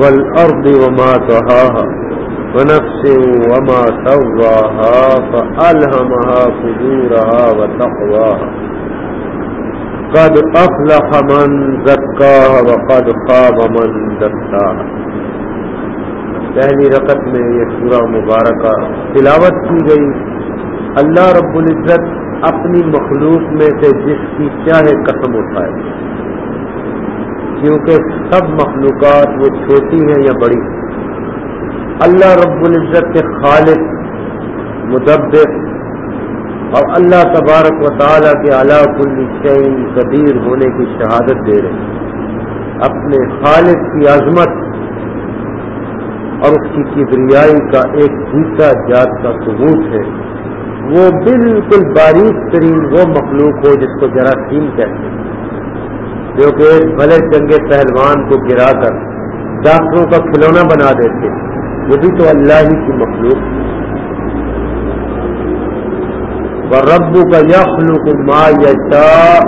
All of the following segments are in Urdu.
والأرض وما طهاها ونفس وما سواها فألهمها فجورها وتقواها. قد أفلح من زكاها وقد خاب من دساها پہلی رقط میں یہ سورہ مبارکہ تلاوت کی گئی. اللہ رب العزت اپنی مخلوق میں سے جس کی چاہے قسم اٹھائے. کیونکہ سب مخلوقات وہ چھوٹی ہیں یا بڑی اللہ رب العزت کے خالق، مدبر، اور اللہ تبارک و تعالیٰ کے اعلیٰ کل شعین قدیر ہونے کی شہادت دے رہے اپنے خالق کی عظمت اور اس کی کبریائی کا ایک جیتا جات کا ثبوت ہے۔ وہ بالکل باریک ترین وہ مخلوق ہو جس کو جراثیم کہتے ہیں۔ جو کہ ایک بھلے چنگے پہلوان کو گرا کر ڈاکٹروں کا کھلونا بنا دیتے، وہ بھی تو اللہ ہی کی مخلوق۔ و ربو کا یخلوق ما یشا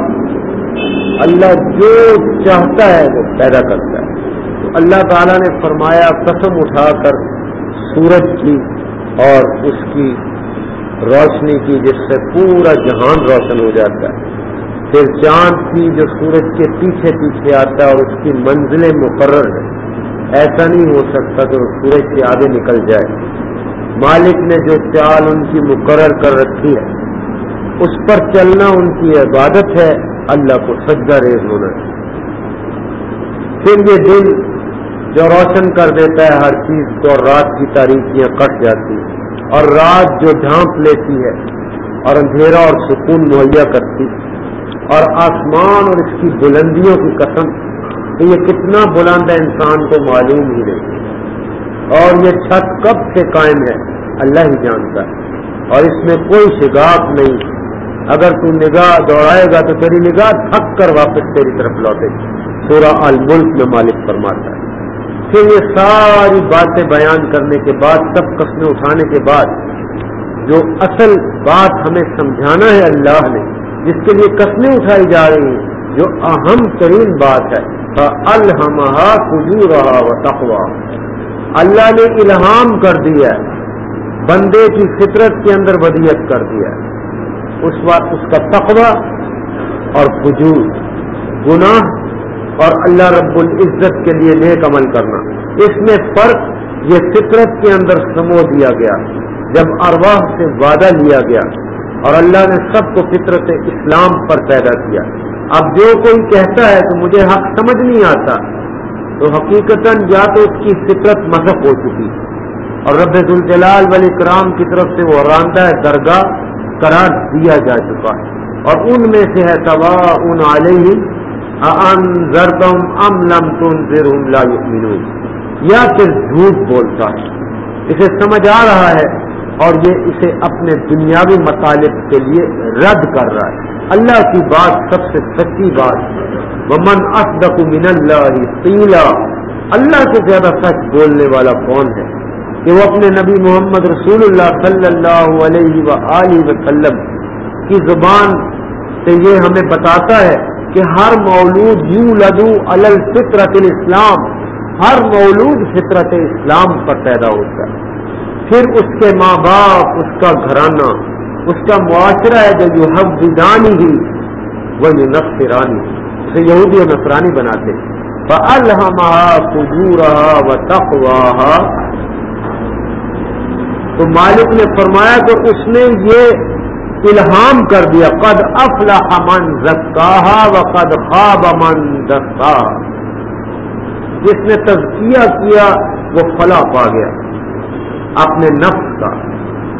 اللہ جو چاہتا ہے وہ پیدا کرتا ہے۔ اللہ تعالیٰ نے فرمایا، قسم اٹھا کر سورج کی اور اس کی روشنی کی، جس سے پورا جہان روشن ہو جاتا ہے۔ پھر چاند کی جو سورج کے پیچھے پیچھے آتا ہے اور اس کی منزلیں مقرر ہے ایسا نہیں ہو سکتا کہ وہ سورج کے آگے نکل جائے۔ مالک نے جو چال ان کی مقرر کر رکھی ہے، اس پر چلنا ان کی عبادت ہے۔ اللہ کو سجدہ ریز ہونا ہے۔ پھر یہ دل جو روشن کر دیتا ہے، ہر چیز کو اور رات کی تاریخیاں کٹ جاتی اور رات جو ڈھانپ لیتی ہے، اور اندھیرا اور سکون مہیا کرتی اور آسمان اور اس کی بلندیوں کی قسم کہ یہ کتنا بلند ہے انسان کو معلوم ہی نہیں۔ اور یہ چھت کب سے قائم ہے اللہ ہی جانتا ہے۔ اور اس میں کوئی شگاف نہیں۔ اگر تو نگاہ دوڑائے گا تو تیری نگاہ تھک کر واپس تیری طرف لوٹے۔ سورہ الملک میں مالک فرماتا ہے۔ پھر یہ ساری باتیں بیان کرنے کے بعد، سب قسمیں اٹھانے کے بعد، جو اصل بات ہمیں سمجھانا ہے اللہ نے جس کے لیے قسمیں اٹھائی جا رہی ہیں، جو اہم ترین بات ہے۔ الحمہ کجو رہا و تقوا اللہ نے الہام کر دیا ہے۔ بندے کی فطرت کے اندر ودیت کر دیا ہے۔ اس وقت اس کا تقوا اور فجور، گناہ اور اللہ رب العزت کے لیے نیک عمل کرنا۔ اس میں فرق یہ فطرت کے اندر سمو دیا گیا۔ جب ارواح سے وعدہ لیا گیا اور اللہ نے سب کو فطرت اسلام پر پیدا کیا۔ اب جو کوئی کہتا ہے کہ مجھے حق سمجھ نہیں آتا، تو حقیقت یا تو اس کی فطرت مذہب ہو چکی۔ اور رب الجلال ولی کرام کی طرف سے وہ راندہ درگاہ قرار دیا جا چکا ہے۔ اور ان میں سے ہے تباہ ان علیہ ام لم لا یا پھر جھوٹ بولتا ہے۔ اسے سمجھ آ رہا ہے اور یہ اسے اپنے دنیاوی مطالب کے لیے رد کر رہا ہے۔ اللہ کی بات سب سے سچی بات ومن اصدق من اللہ قیلا اللہ سے زیادہ سچ بولنے والا کون ہے؟ کہ وہ اپنے نبی محمد رسول اللہ صلی اللہ علیہ و وسلم کی زبان سے یہ ہمیں بتاتا ہے کہ ہر مولود یوں لدو الل فطرت الاسلام، ہر مولود فطرت اسلام پر پیدا ہوتا ہے۔ پھر اس کے ماں باپ، اس کا گھرانہ، اس کا معاشرہ ہے جو یو ہی وہ یو نفرانی اسے یہودی و نفرانی بناتے الحمہ کجورہ و تخواہ تو مالک نے فرمایا کہ اس نے یہ الہام کر دیا، قد افلح من زکاہا و قد خواب من دستا جس نے تزکیہ کیا، وہ فلاح پا گیا۔ اپنے نفس کا،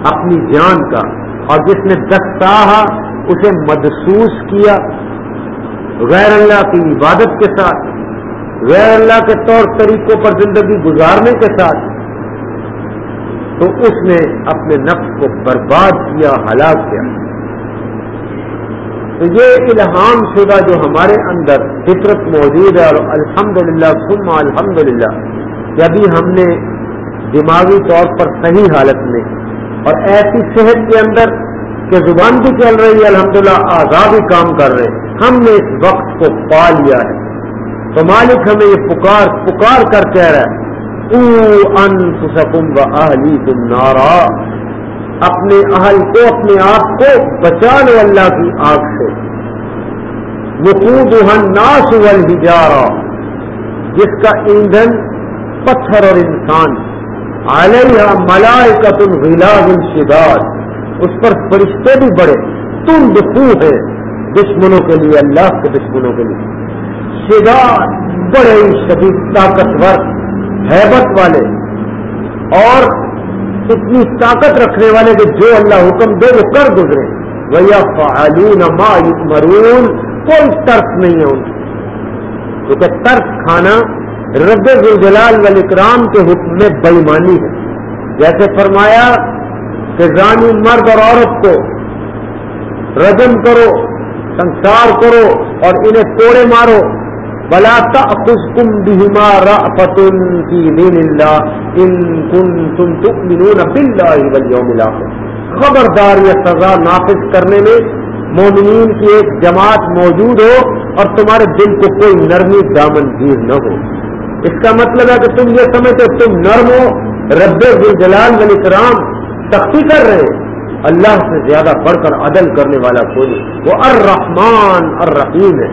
اپنی جان کا، اور جس نے دستاہا اسے مدسوس کیا غیر اللہ کی عبادت کے ساتھ، غیر اللہ کے طور طریقوں پر زندگی گزارنے کے ساتھ، تو اس نے اپنے نفس کو برباد کیا، ہلاک کیا۔ تو یہ الہام شدہ جو ہمارے اندر فطرت موجود ہے، اور الحمد للہ سما الحمد للہ ابھی ہم نے دماغی طور پر صحیح حالت میں اور ایسی صحت کے اندر کہ زبان بھی چل رہی ہے، الحمدللہ للہ بھی کام کر رہے ہیں۔ ہم نے اس وقت کو پا لیا ہے۔ تو مالک ہمیں یہ پکار پکار کر کہہ رہا ہے ان و اہلی تم نارا اپنے اہل کو، اپنے آپ کو بچا لو اللہ کی آگ سے۔ وقود ناس والحجارہ جس کا ایندھن پتھر اور انسان علیہ ملائکت الغلاظ الشداد اس پر فرشتے بھی بڑے، تم دکھو ہے دشمنوں کے لیے، اللہ کے دشمنوں کے لیے۔ شداد، بڑے شدید، طاقتور، حیبت والے۔ اور اتنی طاقت رکھنے والے کہ جو اللہ حکم دے، وہ کر گزرے۔ ویا فعالون ما مرون کوئی ترک نہیں ہے ان کیونکہ ترک کھانا رب الجلال والاکرام کے حکم میں بےمانی ہے۔ جیسے فرمایا کہ رانی مرد اور عورت کو رجم کرو، سنسار کرو اور انہیں کوڑے مارو۔ بلا تأخذكم بهما رأفة في دين الله إن كنتم تؤمنون بالله واليوم خبردار یہ سزا نافذ کرنے میں مومنین کی ایک جماعت موجود ہو اور تمہارے دل کو کوئی نرمی دامن گیر نہ ہو۔ اس کا مطلب ہے کہ تم یہ سمجھتے تم نرم ہو، رب جلال ولی کرام تختی کر رہے اللہ سے زیادہ بڑھ کر عدل کرنے والا کوئی وہ الرحمن الرحیم ہے۔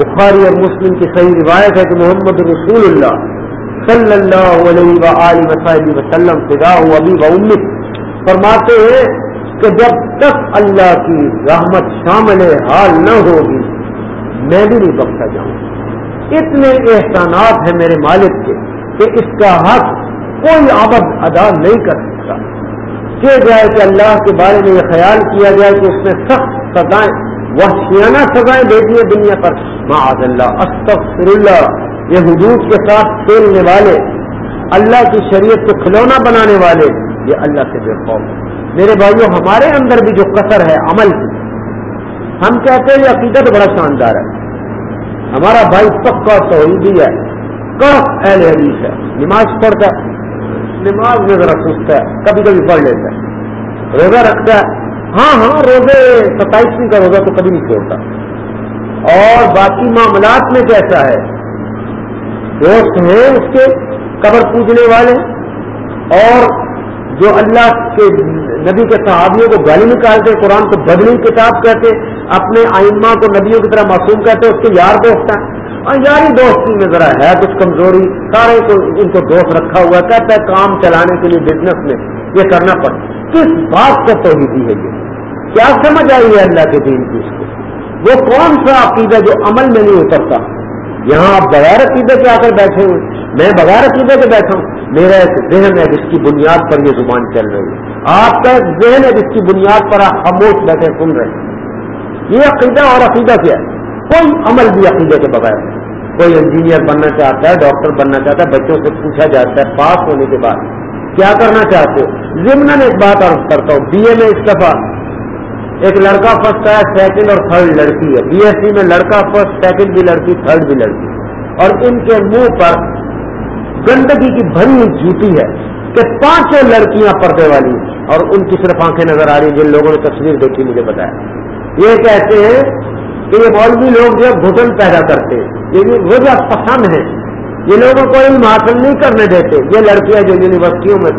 بخاری اور مسلم کی صحیح روایت ہے کہ محمد رسول اللہ صلی اللہ علیہ وسلم وسلم فدا ابھی و فرماتے ہیں کہ جب تک اللہ کی رحمت شامل حال نہ ہوگی، میں بھی نہیں بخشا جاؤں۔ اتنے احسانات ہیں میرے مالک کے کہ اس کا حق کوئی آبد ادا نہیں کر سکتا۔ کہ جائے کہ اللہ کے بارے میں یہ خیال کیا جائے کہ اس نے سخت سزائیں، وحشیانہ سزائیں دیتی ہیں دنیا پر۔ معاذ اللہ استغفر اللہ یہ حدود کے ساتھ کھیلنے والے، اللہ کی شریعت کو کھلونا بنانے والے، یہ اللہ سے بے خوف میرے بھائیوں ہمارے اندر بھی جو قطر ہے، عمل کی، ہم کہتے ہیں یہ عقیدت بڑا شاندار ہے۔ ہمارا بھائی پکا توحیدی ہے کڑک اہل حدیث ہے۔ نماز پڑھتا ہے، نماز میں ذرا سست ہے، کبھی کبھی پڑھ لیتا ہے۔ روزہ رکھتا ہے۔ ہاں ہاں روزے ستائیسویں کا روزہ تو کبھی نہیں چھوڑتا۔ اور باقی معاملات میں کیسا ہے؟ دوست ہیں اس کے، قبر پوجنے والے۔ اور جو اللہ کے نبی کے صحابیوں کو گالی نکالتے، قرآن کو بدلی کتاب کہتے، اپنے آئمہ کو نبیوں کی طرح معصوم کہتے، اس کے یار دوست ہیں۔ اور یاری دوستی میں ذرا ہے کچھ کمزوری، سارے کو ان کو دوست رکھا ہوا کہتا ہے کام چلانے کے لیے بزنس میں یہ کرنا پڑتا کس بات کا توحیدی ہے یہ۔ کیا سمجھ آئی ہے اللہ کے دین کی اس کو؟ وہ کون سا عقیدہ جو عمل میں نہیں اترتا؟ یہاں آپ بغیر عقیدے کے آ کر بیٹھے ہوئے میں بغیر عقیدے کے بیٹھا ہوں۔ میرا ایک ذہن ہے جس کی بنیاد پر یہ زبان چل رہی ہے۔ آپ کا ایک ذہن ہے جس کی بنیاد پر آپ خاموش بیٹھے، سن رہے ہیں۔ یہ عقیدہ اور عقیدہ کیا ہے؟ کوئی عمل بھی عقیدے کے بغیر کوئی انجینئر بننا چاہتا ہے ڈاکٹر بننا چاہتا ہے، بچوں سے پوچھا جاتا ہے، پاس ہونے کے بعد۔ کیا کرنا چاہتے ہو؟ ضمن ایک بات عرض کرتا ہوں بی اے میں اس دفعہ ایک لڑکا فرسٹ ہے سیکنڈ اور تھرڈ لڑکی ہے۔ بی ایس سی میں لڑکا فرسٹ سیکنڈ بھی لڑکی تھرڈ بھی لڑکی۔ اور ان کے منہ پر گندگی کی بھری جوتی ہے کہ پانچوں لڑکیاں پردے والی ہیں۔ اور ان کی صرف آنکھیں نظر آ رہی جن لوگوں نے تصویر دیکھی، مجھے بتایا۔ یہ کہتے ہیں کہ یہ مولوی لوگ جو گھٹن پیدا کرتے یہ وجہ پسند ہے یہ لوگوں کو علم حاصل نہیں کرنے دیتے۔ یہ لڑکیاں جو یونیورسٹیوں میں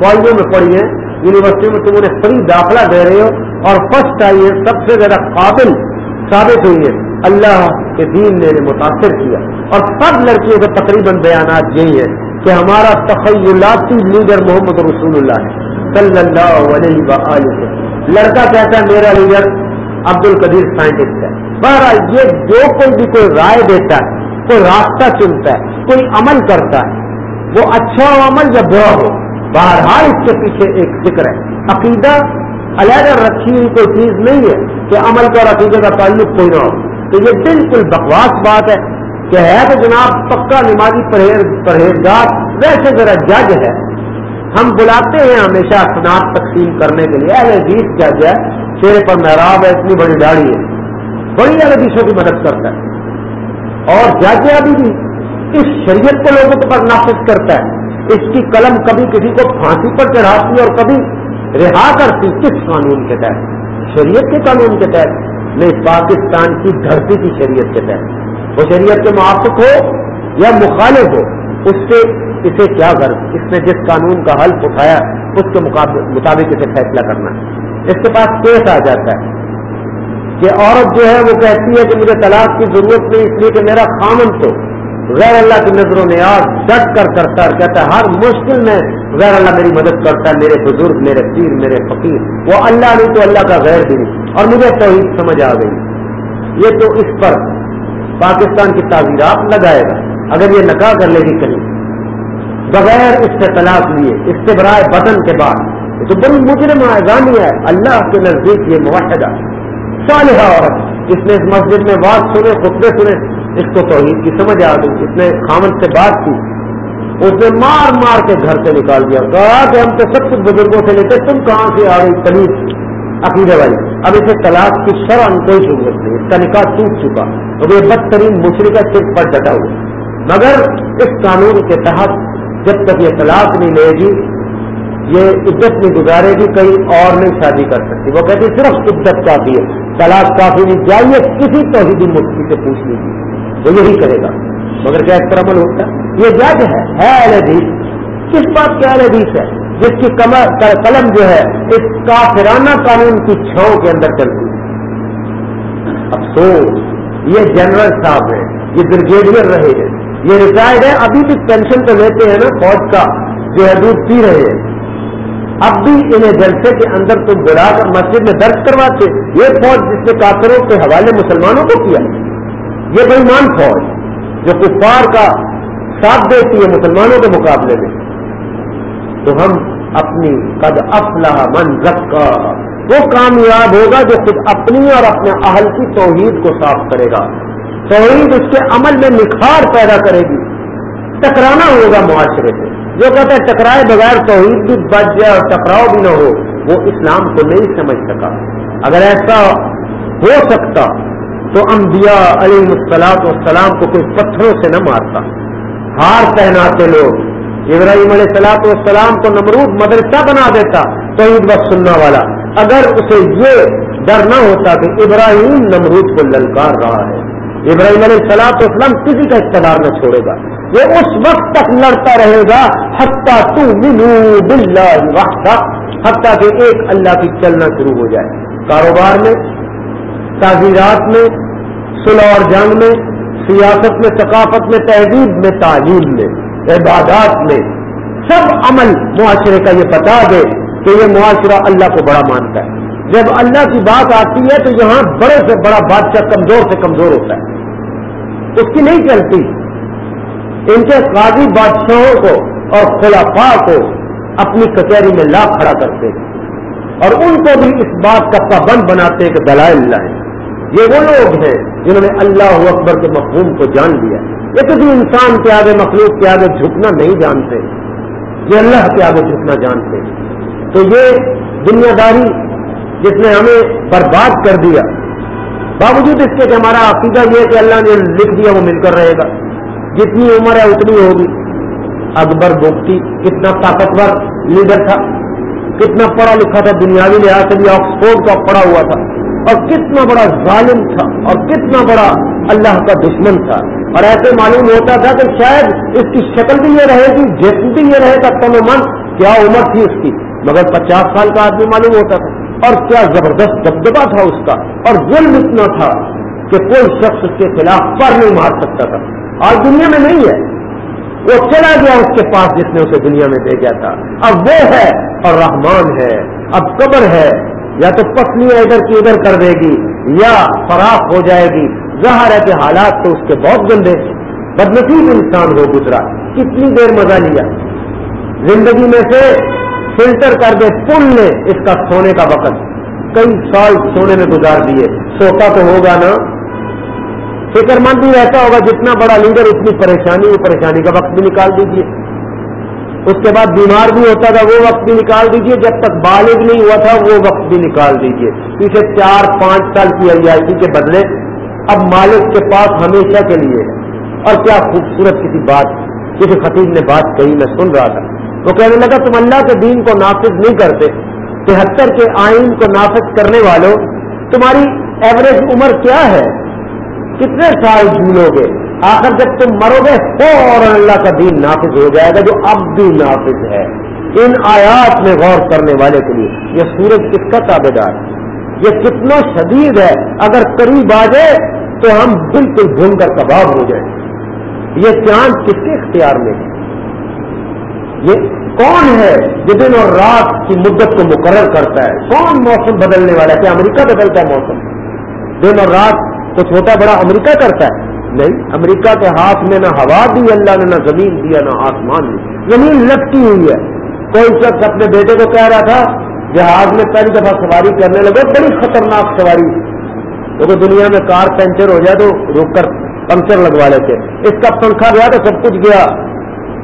کالجوں میں پڑھی ہیں، یونیورسٹیوں میں تم انہیں فری داخلہ دے رہے ہو اور فرسٹ آئی ہے سب سے زیادہ قابل ثابت ہوئی ہے اللہ کے دین نے متاثر کیا۔ اور سب لڑکیوں کے تقریباً بیانات یہی ہے کہ ہمارا تخیلاتی لیڈر محمد رسول اللہ ہے۔ صلی اللہ علیہ وآلہ لڑکا کہتا ہے، میرا لیڈر عبد القدیر سائنٹسٹ ہے۔ بہرحال یہ جو کوئی بھی کوئی رائے دیتا ہے، کوئی راستہ چنتا ہے، کوئی عمل کرتا ہے، وہ اچھا ہو عمل یا برا ہو، بہرحال اس کے پیچھے ایک ذکر ہے۔ عقیدہ علیحدہ رکھی ہوئی کوئی چیز نہیں ہے کہ عمل کا اور عقیدے کا تعلق کوئی نہ ہو۔ تو یہ بالکل بکواس بات ہے کہ ہے تو جناب پکا نمازی پرہیزگار، ویسے ذرا جج ہے۔ ہم بلاتے ہیں ہمیشہ صنعت تقسیم کرنے کے لیے۔ عزیز جج ہے چہرے پر محراب ہے، اتنی بڑی داڑھی ہے۔ بڑی حدیثوں کی مدد کرتا ہے۔ اور جج ابھی بھی اس شریعت کو لوگوں کے پر نافذ کرتا ہے۔ اس کی قلم کبھی کسی کو پھانسی پر چڑھاتی اور کبھی رہا کرتی، کس قانون کے تحت؟ شریعت کے قانون کے تحت۔ نہیں پاکستان کی دھرتی کی شریعت کے تحت۔ وہ شریعت کے موافق ہو یا مخالف ہو؟ اس سے اسے کیا غرض؟ اس نے جس قانون کا حلف اٹھایا، اس کے مطابق اسے فیصلہ کرنا ہے۔ اس کے پاس کیس آ جاتا ہے کہ عورت جو ہے وہ کہتی ہے کہ مجھے طلاق کی ضرورت نہیں، اس لیے کہ میرا خامن تو غیر اللہ کی نظر و نیاز ڈٹ کر کرتا ہے کہتا ہے، ہر مشکل میں غیر اللہ میری مدد کرتا ہے، میرے بزرگ، میرے پیر، میرے فقیر۔ وہ اللہ نہیں تو اللہ کا غیر بھی نہیں۔ اور مجھے توحید سمجھ آ گئی۔ یہ تو اس پر پاکستان کی تعزیرات لگائے گا۔ اگر یہ نکاح کر لے گی کہیں، بغیر اس سے طلاق لیے اس برائے بدن کے بعد تو بڑی مجرم آزانی ہے، اللہ کے نزدیک یہ معاہدہ صالحہ عورت، اس نے اس مسجد میں بات سنے، خطبے سنے، اس کو توحید کی سمجھ آ گئی، اس نے خامن سے بات کی، اس نے مار مار کے گھر سے نکال دیا، کہا کہ ہم تو سب کچھ بزرگوں سے لیتے، تم کہاں سے آ گئی قریب عقیدے والی، اب اسے طلاق کی شرح کوئی ضرورت نہیں، اس کا نکاح ٹوٹ چکا اور یہ بدترین مشرقہ صرف پر ڈٹا ہوا۔ مگر اس قانون کے تحت جب تک یہ طلاق نہیں لے گی، یہ عزت نہیں گزارے گی، کہیں اور نہیں شادی کر سکتی۔ وہ کہتی صرف عزت کافی ہے۔ طلاق کافی نہیں چاہیے کسی توحیدی مفتی سے پوچھ لیجیے۔ وہ یہی کرے گا۔ مگر کیا اس پر عمل ہوتا ہے؟ یہ جج ہے اہل حدیث۔ کس بات کے اہل حدیث ہے؟ جس کی قلم جو ہے، اس کافرانہ قانون کی چھاؤں کے اندر چلتی ہے۔ افسوس، یہ جنرل صاحب ہے یہ بریگیڈیئر رہے ہیں۔ یہ ریٹائرڈ ہے، ابھی بھی پینشن تو لیتے ہیں نا، فوج کا، جو ہے دودھ پی رہے ہیں۔ اب بھی انہیں جلسے کے اندر تم بلا کر مسجد میں درج کرواتے۔ یہ فوج جس نے کافروں کے حوالے مسلمانوں کو کیا۔ یہ بےمان فوج جو کفار کا ساتھ دیتی ہے مسلمانوں کے مقابلے میں۔ تو ہم اپنی قد افلاح من رکھا وہ کامیاب ہوگا جو خود اپنی اور اپنے اہل کی توحید کو صاف کرے گا۔ توحید اس کے عمل میں نکھار پیدا کرے گی۔ ٹکرانا ہوگا معاشرے سے۔ جو کہتے ہیں ٹکرائے بغیر توحید بھی بچ جائے اور ٹکراؤ بھی نہ ہو، وہ اسلام کو نہیں سمجھ سکا۔ اگر ایسا ہو سکتا تو انبیاء علیہ السلاط والسلام کو کوئی پتھروں سے نہ مارتا۔ ہار پہناتے لوگ۔ ابراہیم علیہ السلاط والسلام کو نمرود مدرسہ بنا دیتا تو عید بس سننا والا۔ اگر اسے یہ ڈر نہ ہوتا کہ ابراہیم نمرود کو للکار رہا ہے۔ ابراہیم علیہ السلاط والسلام کسی کا اقتدار نہ چھوڑے گا۔ وہ اس وقت تک لڑتا رہے گا، حتیٰ تو ملو بلّہ حتیٰ کہ ایک اللہ کی چلنا شروع ہو جائے۔ کاروبار میں، تعزیرات میں، صلح اور جنگ میں، سیاست میں، ثقافت میں، تہذیب میں، تعلیم میں، عبادات میں، سب عمل معاشرے کا یہ بتا دے کہ یہ معاشرہ اللہ کو بڑا مانتا ہے۔ جب اللہ کی بات آتی ہے تو یہاں بڑے سے بڑا بادشاہ کمزور سے کمزور ہوتا ہے۔ اس کی نہیں چلتی۔ ان کے قاضی بادشاہوں کو اور خلافا کو اپنی کچہری میں لا کھڑا کرتے اور ان کو بھی اس بات کا پابند بناتے کہ دلائل لائیں یہ وہ لوگ ہیں جنہوں نے اللہ اکبر کے مفہوم کو جان لیا۔ یہ کسی انسان کے آگے مخلوق کے آگے جھکنا نہیں جانتے۔ یہ اللہ کے آگے جھکنا جانتے۔ تو یہ دنیا داری جس نے ہمیں برباد کر دیا۔ باوجود اس کے کہ ہمارا عقیدہ یہ ہے کہ اللہ نے لکھ دیا وہ مل کر رہے گا۔ جتنی عمر ہے اتنی ہوگی۔ اکبر بوکتی کتنا طاقتور لیڈر تھا۔ کتنا پڑھا لکھا تھا۔ دنیاوی لحاظ سے بھی آکسفورڈ کا پڑا ہوا تھا۔ اور کتنا بڑا ظالم تھا۔ اور کتنا بڑا اللہ کا دشمن تھا۔ اور ایسے معلوم ہوتا تھا کہ شاید اس کی شکل بھی یہ رہے گی، جسم بھی یہ رہے گا۔ تم من، کیا عمر تھی اس کی؟ مگر پچاس سال کا آدمی معلوم ہوتا تھا۔ اور کیا زبردست دبدبا تھا اس کا اور ظلم اتنا تھا کہ کوئی شخص اس کے خلاف پر نہیں مار سکتا تھا۔ آج دنیا میں نہیں ہے۔ وہ چلا گیا اس کے پاس جس نے اسے دنیا میں دے تھا۔ اب وہ ہے اور رحمان ہے۔ اب قبر ہے۔ یا تو پتلیاں ادھر کی ادھر کر دے گی، یا فراخ ہو جائے گی۔ ظاہر ہے کہ حالات تو اس کے بہت گندے بدنسیب انسان ہو گزرا۔ کتنی دیر مزہ لیا۔ زندگی میں سے فلٹر کر دے، پل نے اس کا سونے کا وقت۔ کئی سال سونے میں گزار دیے۔ سوتا تو ہوگا نا۔ فکر مند بھی رہتا ہوگا جتنا بڑا لیڈر، اتنی پریشانی وہ پریشانی کا وقت بھی نکال دیجیے اس کے بعد بیمار بھی ہوتا تھا، وہ وقت بھی نکال دیجیے جب تک بالغ نہیں ہوا تھا، وہ وقت بھی نکال دیجیے پیچھے چار، پانچ سال کی ریاضی کے بدلے۔ اب مالک کے پاس ہمیشہ کے لیے۔ اور کیا خوبصورت کسی بات، کسی خطیب نے بات کہی، میں سن رہا تھا۔ وہ کہنے لگا، تم اللہ کے دین کو نافذ نہیں کرتے، تہتر کے آئین کو نافذ کرنے والوں، تمہاری ایوریج عمر کیا ہے؟ کتنے سال جھولو گے؟ آخر جب تم مرو گے، فوراً اللہ کا دین نافذ ہو جائے گا، جو اب بھی نافذ ہے۔ ان آیات میں غور کرنے والے کے لیے یہ سورج کس کا تابے دار یہ کتنا شدید ہے۔ اگر قریب آ جائے تو ہم بالکل بھون کر کباب ہو جائیں۔ یہ چاند کس کے اختیار میں ہے؟ یہ کون ہے جو دن اور رات کی مدت کو مقرر کرتا ہے؟ کون موسم بدلنے والا ہے؟ کیا امریکہ بدلتا ہے موسم؟ دن اور رات کو چھوٹا بڑا امریکہ کرتا ہے؟ نہیں، امریکہ کے ہاتھ میں نہ ہوا دی اللہ نے، نہ زمین دیا، نہ آسمان دی زمین لٹکی ہوئی ہے۔ کوئی شخص اپنے بیٹے کو کہہ رہا تھا، جہاز میں پہلی دفعہ سواری کرنے لگے، بڑی خطرناک سواری۔ کیونکہ دنیا میں کار پنچر ہو جائے تو رک کر پنکچر لگوا لیتے۔ اس کا پنکھا گیا تو سب کچھ گیا۔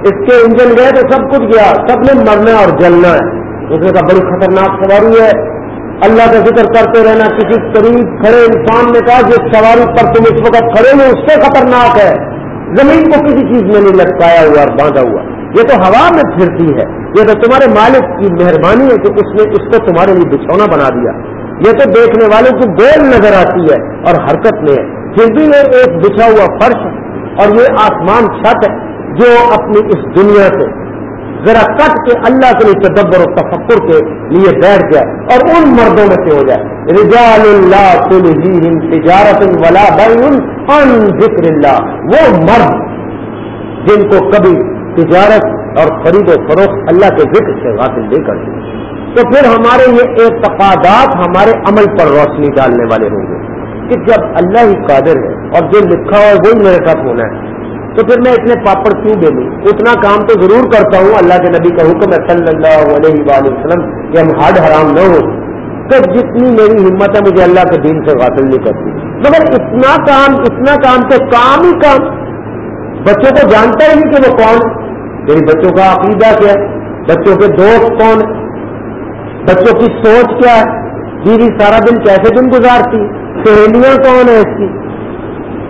اس کے انجن گئے تو سب کچھ گیا، سب نے مرنا اور جلنا ہے۔ اس نے کہا، بڑی خطرناک سواری ہے۔ اللہ کا ذکر کرتے رہنا، کسی قریب کھڑے انسان نے کہا جس سواری پر تم اس وقت کھڑے ہو، اس سے خطرناک ہے۔ زمین کو کسی چیز میں نہیں لٹکایا ہوا اور باندھا ہوا۔ یہ تو ہوا میں پھرتی ہے۔ یہ تو تمہارے مالک کی مہربانی ہے کہ اس نے اس کو تمہارے لیے بچھونا بنا دیا۔ یہ تو دیکھنے والوں کو گول نظر آتی ہے اور حرکت میں ہے۔ پھر بھی یہ ایک بچھا ہوا فرش اور یہ آسمان چھت ہے۔ جو اپنی اس دنیا سے ذرا کٹ کے اللہ کے لیے تدبر و تفکر کے لیے بیٹھ جائے اور ان مردوں میں سے ہو جائے۔ رجال اللہ تجارت ولا ان ذکر اللہ۔ وہ مرد جن کو کبھی تجارت اور خرید و فروخت اللہ کے ذکر سے حاصل نہیں کرتے۔ تو پھر ہمارے یہ اعتقادات ہمارے عمل پر روشنی ڈالنے والے ہوں گے کہ جب اللہ ہی قادر ہے اور جو لکھا ہوا وہی میرے ساتھ ہونا ہے۔ تو پھر میں اتنے پاپڑ کیوں دے دوں اتنا کام تو ضرور کرتا ہوں، اللہ کے نبی کا حکم ہے، صلی اللہ علیہ وآلہ وسلم، کہ ہم ہڈ حرام نہ ہو تو جتنی میری ہمت ہے، مجھے اللہ کے دین سے غافل نہیں کرتی۔ مگر اتنا کام اتنا کام تو کام ہی کام۔ بچوں کو جانتا ہی نہیں کہ وہ کون میری بچوں کا عقیدہ کیا ہے؟ بچوں کے دوست کون بچوں کی سوچ کیا ہے؟ بیوی سارا دن کیسے دن گزارتی؟ سہیلیاں کون ہے اس کی؟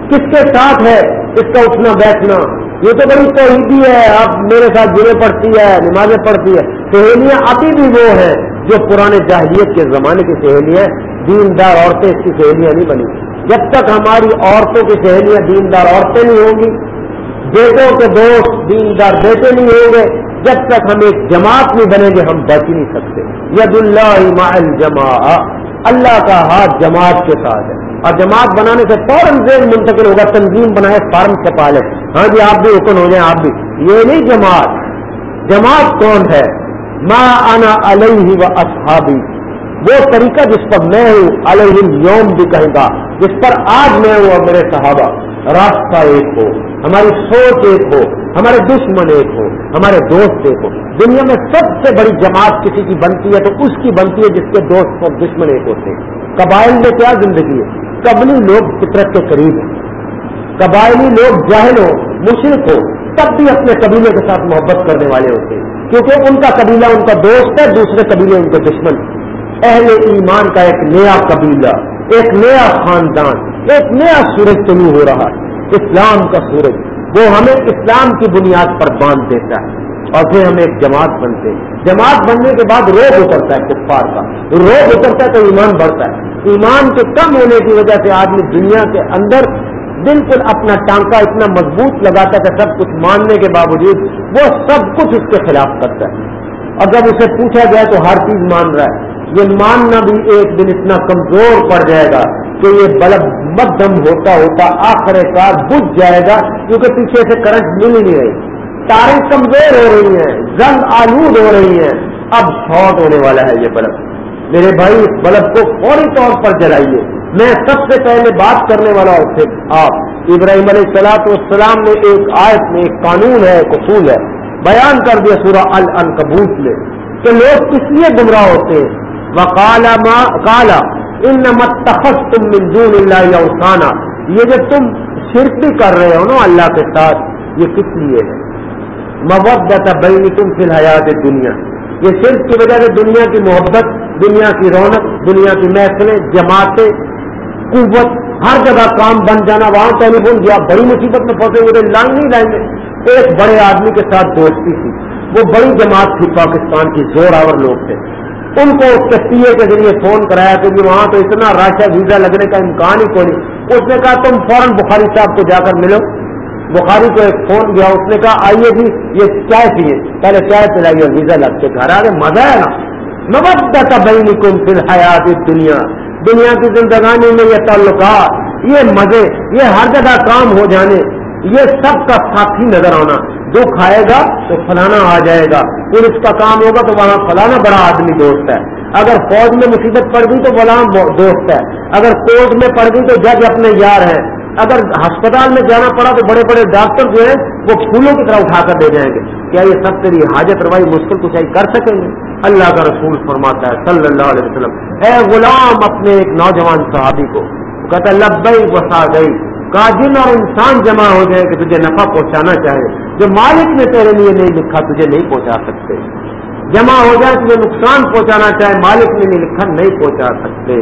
کس کے ساتھ ہے؟ اس کا اٹھنا بیٹھنا، یہ تو بڑی توحیدی ہے اب میرے ساتھ جڑے پڑتی ہے، نمازیں پڑھتی ہے۔ سہیلیاں ابھی بھی وہ ہیں جو پرانے جاہلیت کے زمانے کی سہیلیاں دیندار عورتیں اس کی سہیلیاں نہیں بنی جب تک ہماری عورتوں کی سہیلیاں دیندار عورتیں نہیں ہوں گی، بیٹوں کے دوست دیندار بیٹے نہیں ہوں گے، جب تک ہم ایک جماعت نہیں بنیں گے، ہم بچ نہیں سکتے۔ ید اللہ جما اللہ کا ہاتھ جماعت کے ساتھ ہے۔ اور جماعت بنانے سے فوراً زیر منتقل ہوگا، تنظیم بنائے فارم چھپا لے ہاں جی آپ بھی اوپن ہو جائیں، آپ بھی۔ یہ نہیں جماعت۔ جماعت کون ہے؟ ما انا علیہ و اصحابی وہ طریقہ جس پر میں ہوں علیہ یوم بھی کہیں گا، جس پر آج میں ہوں اور میرے صحابہ۔ راستہ ایک ہو، ہماری سوچ ایک ہو، ہمارے دشمن ایک ہو، ہمارے دوست ایک ہو۔ دنیا میں سب سے بڑی جماعت کسی کی بنتی ہے تو اس کی بنتی ہے جس کے دوست اور دشمن ایک ہوتے ہیں۔ قبائل میں کیا زندگی ہے؟ قبلی لوگ فطرت کے قریب ہیں قبائلی لوگ جاہل ہو مشرق ہو تب بھی اپنے قبیلے کے ساتھ محبت کرنے والے ہوتے ہیں۔ کیونکہ ان کا قبیلہ ان کا دوست ہے، دوسرے قبیلے ان کے دشمن۔ اہل ایمان کا ایک نیا قبیلہ، ایک نیا خاندان، ایک نیا سورج طلوع ہو رہا ہے۔ اسلام کا سورج، وہ ہمیں اسلام کی بنیاد پر باندھ دیتا ہے۔ اور پھر ہم ایک جماعت بنتے ہیں۔ جماعت بننے کے بعد روگ اترتا ہے کفار کا۔ روگ اترتا ہے تو ایمان بڑھتا ہے۔ ایمان کے کم ہونے کی وجہ سے آدمی دنیا کے اندر بالکل اپنا ٹانکا اتنا مضبوط لگاتا ہے کہ سب کچھ ماننے کے باوجود وہ سب کچھ اس کے خلاف کرتا ہے۔ اور جب اسے پوچھا جائے تو ہر چیز مان رہا ہے۔ یہ ماننا بھی ایک دن اتنا کمزور پڑ جائے گا کہ یہ بلب مدم ہوتا ہوتا آخر کار بجھ جائے گا کیونکہ پیچھے سے کرنٹ مل ہی نہیں رہی۔ تاریں کمزور ہو رہی ہیں، زنگ آلود ہو رہی ہیں۔ اب شارٹ ہونے والا ہے یہ بلب۔ میرے بھائی، اس بلب کو فوری طور پر جلائیے۔ میں سب سے پہلے بات کرنے والا ہوں آپ۔ ابراہیم علیہ السلاط والسلام نے ایک آیت میں ایک قانون ہے، ایک اصول ہے۔ بیان کر دیا سورہ الکبوت میں۔ کہ لوگ کس لیے گمراہ ہوتے ہیں؟ وہ کالا کالا ان مت تخص تم ملزون اللہ اوسانہ یہ جب تم شرک بھی کر رہے ہو نا اللہ کے ساتھ، یہ کس لیے ہے؟ مبت بین تم فی الحیات دنیا یہ صرف کی وجہ سے دنیا کی محبت، دنیا کی رونق، دنیا کی محفلیں، جماعتیں، قوت، ہر جگہ کام بن جانا، وہاں ٹیلی فون کیا بڑی مصیبت میں پھنسے ہوئے لائن نہیں لائیں گے ایک بڑے آدمی کے ساتھ دوستی تھی۔ وہ بڑی جماعت تھی پاکستان کی، زور آور لوگ تھے۔ ان کو اس کے پی اے کے ذریعے فون کرایا کہ جی وہاں تو اتنا راشا ویزا لگنے کا امکان ہی کوئی نہیں۔ اس نے کہا، تم فوراً بخاری صاحب کو جا کر ملو۔ بخاری کو ایک فون گیا اس نے کہا، آئیے جی یہ چائے پیے پہلے چائے پلائیے ویزا لگ کے گھر آ گئے، مزہ ہے نا۔ نبت بھائی کم فی الحیات دنیا دنیا کی زندگانی میں یہ تعلقات، یہ مزے، یہ ہر جگہ کام ہو جانے، یہ سب کا ساتھی نظر آنا۔ دکھ آئے گا تو فلانا آ جائے گا۔ پولیس کا کام ہوگا تو وہاں فلانا بڑا آدمی دوست ہے۔ اگر فوج میں مصیبت پڑ گئی تو فلاں دوست ہے۔ اگر کورٹ میں پڑ گئی تو جج اپنے یار ہیں۔ اگر ہسپتال میں جانا پڑا تو بڑے بڑے ڈاکٹر جو ہیں وہ پھولوں کی طرح اٹھا کر دے جائیں گے۔ کیا یہ سب تیری حاجت روائی مشکل کچھ کر سکیں گے؟ اللہ کا رسول فرماتا ہے صلی اللہ علیہ وسلم، اے غلام اپنے ایک نوجوان صحابی کو۔ کہتا لبئی وسا گئی کاجن اور انسان جمع ہو جائے کہ تجھے نفع پہنچانا چاہے، جو مالک نے تیرے لیے نہیں لکھا تجھے نہیں پہنچا سکتے۔ جمع ہو جائے تجھے نقصان پہنچانا چاہے، مالک نے نہیں لکھا، نہیں پہنچا سکتے۔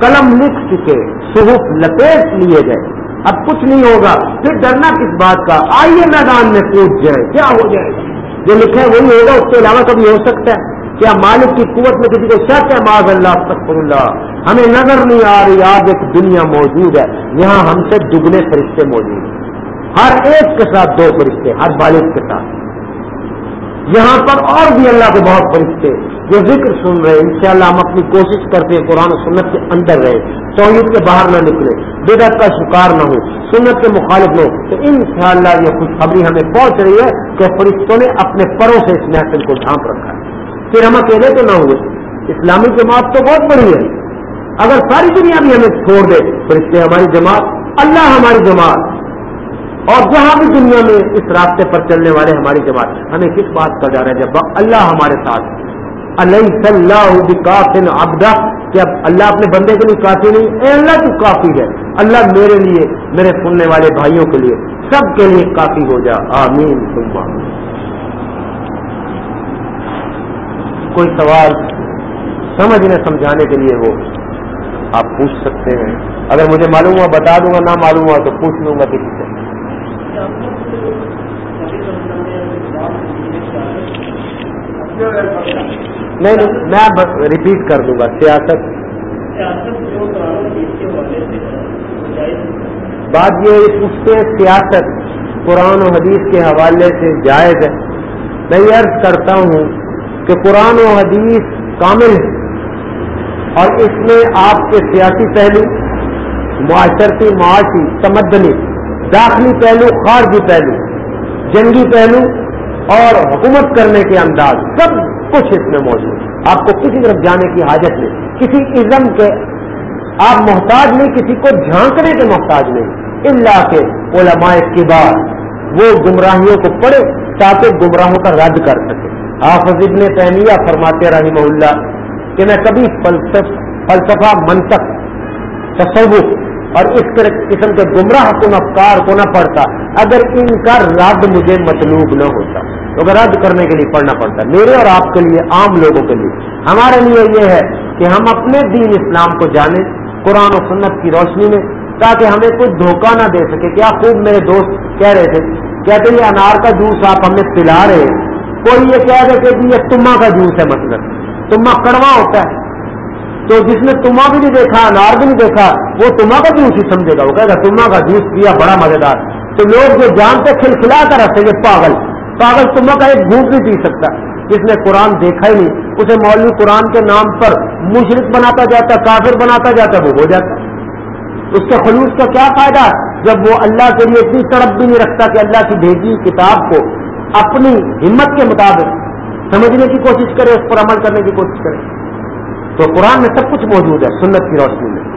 قلم لکھ چکے، صحف لپیٹ لیے گئے۔ اب کچھ نہیں ہوگا۔ پھر ڈرنا کس بات کا؟ آئیے میدان میں کود جائے کیا ہو جائے گا؟ جو لکھے وہی ہوگا، اس کے علاوہ کبھی ہو سکتا ہے۔ کیا مالک کی قوت میں کسی کو شک ہے؟ معاذ اللہ تخر اللہ۔ ہمیں نظر نہیں آ رہی، آج ایک دنیا موجود ہے۔ یہاں ہم سے دگنے فرشتے موجود ہیں۔ ہر ایک کے ساتھ دو فرشتے، ہر بالغ کے ساتھ۔ یہاں پر اور بھی اللہ کے بہت فرشتے جو ذکر سن رہے ہیں، انشاءاللہ ہم اپنی کوشش کرتے ہیں قرآن و سنت کے اندر رہے، توحید کے باہر نہ نکلے، بدعت کا شکار نہ ہو سنت کے مخالف ہو تو انشاءاللہ یہ خوشخبری ہمیں پہنچ رہی ہے کہ فرشتوں نے اپنے پروں سے اس محفل کو ڈھانپ رکھا ہے۔ پھر ہم اکیلے تو نہ ہوئے، اسلامی جماعت تو بہت بڑی ہے۔ اگر ساری دنیا بھی ہمیں چھوڑ دے، فرشتے ہماری جماعت، اللہ ہماری جماعت اور جہاں بھی دنیا میں اس راستے پر چلنے والے ہماری جماعت، ہمیں کس بات کا جا ہے؟ جب اللہ ہمارے ساتھ اللہ صلی اللہ کافن ابدا کہ اب اللہ اپنے بندے کے لیے کافی نہیں، اے اللہ تو کافی ہے۔ اللہ میرے لیے، میرے سننے والے بھائیوں کے لیے، سب کے لیے کافی ہو جا۔ آمین۔ تم کوئی سوال سمجھنے سمجھانے کے لیے ہو، آپ پوچھ سکتے ہیں۔ اگر مجھے معلوم ہوا، بتا دوں گا، نہ معلوم ہوا تو پوچھ لوں گا کسی سے۔ نہیں نہیں، میں ریپیٹ کر دوں گا، سیاست۔ بات یہ اس سے سیاست قرآن و حدیث کے حوالے سے جائز ہے۔ میں یہ عرض کرتا ہوں کہ قرآن و حدیث کامل ہے۔ اور اس میں آپ کے سیاسی پہلو، معاشرتی معاشی تمدنی داخلی پہلو، خارجی پہلو، جنگی پہلو اور حکومت کرنے کے انداز، سب کچھ اس میں موجود آپ کو کسی طرف جانے کی حاجت نہیں، کسی ازم کے آپ محتاج نہیں، کسی کو جھانکنے کے محتاج نہیں۔ اللہ کے علماء کے بعد وہ گمراہیوں کو پڑھے تاکہ گمراہوں کا رد کر سکے۔ حافظ ابن تیمیہ فرماتے رحمہ اللہ کہ میں کبھی فلسفہ، منطق تصور اور اس قسم کے گمراہ کن افکار کو نہ پڑھتا۔ اگر ان کا رد مجھے مطلوب نہ ہوتا، تو رد کرنے کے لیے پڑھنا پڑتا، میرے اور آپ کے لیے، عام لوگوں کے لیے۔ ہمارے لیے یہ ہے کہ ہم اپنے دین اسلام کو جانیں، قرآن و سنت کی روشنی میں، تاکہ ہمیں کوئی دھوکہ نہ دے سکے۔ کیا خوب میرے دوست کہہ رہے تھے، کہتے یہ انار کا جوس آپ ہمیں پلا رہے کوئی یہ کہہ رہے کہ یہ تما کا جوس ہے مطلب۔ تما کڑوا ہوتا ہے۔ تو جس نے تما بھی نہیں دیکھا، انار بھی نہیں دیکھا، وہ تما کا جوس ہی سمجھے گا؟ وہ کہے گا تما کا جوس پیا، بڑا مزیدار۔ تو لوگ جو جانتے کھلکھلا کر رہتے یہ پاگل۔ پاگل تما کا ایک گھوٹ نہیں پی سکتا۔ جس نے قرآن دیکھا ہی نہیں، اسے مولوی قرآن کے نام پر مشرق بناتا جاتا، کافر بناتا جاتا، وہ ہو جاتا۔ اس کے خلوص کا کیا فائدہ؟ جب وہ اللہ کے لیے اتنی طرف بھی نہیں رکھتا کہ اللہ کی بھیجی کتاب کو اپنی ہمت کے مطابق سمجھنے کی کوشش کرے، اس پر عمل کرنے کی کوشش کرے۔ تو قرآن میں سب کچھ موجود ہے، سنت کی روشنی میں۔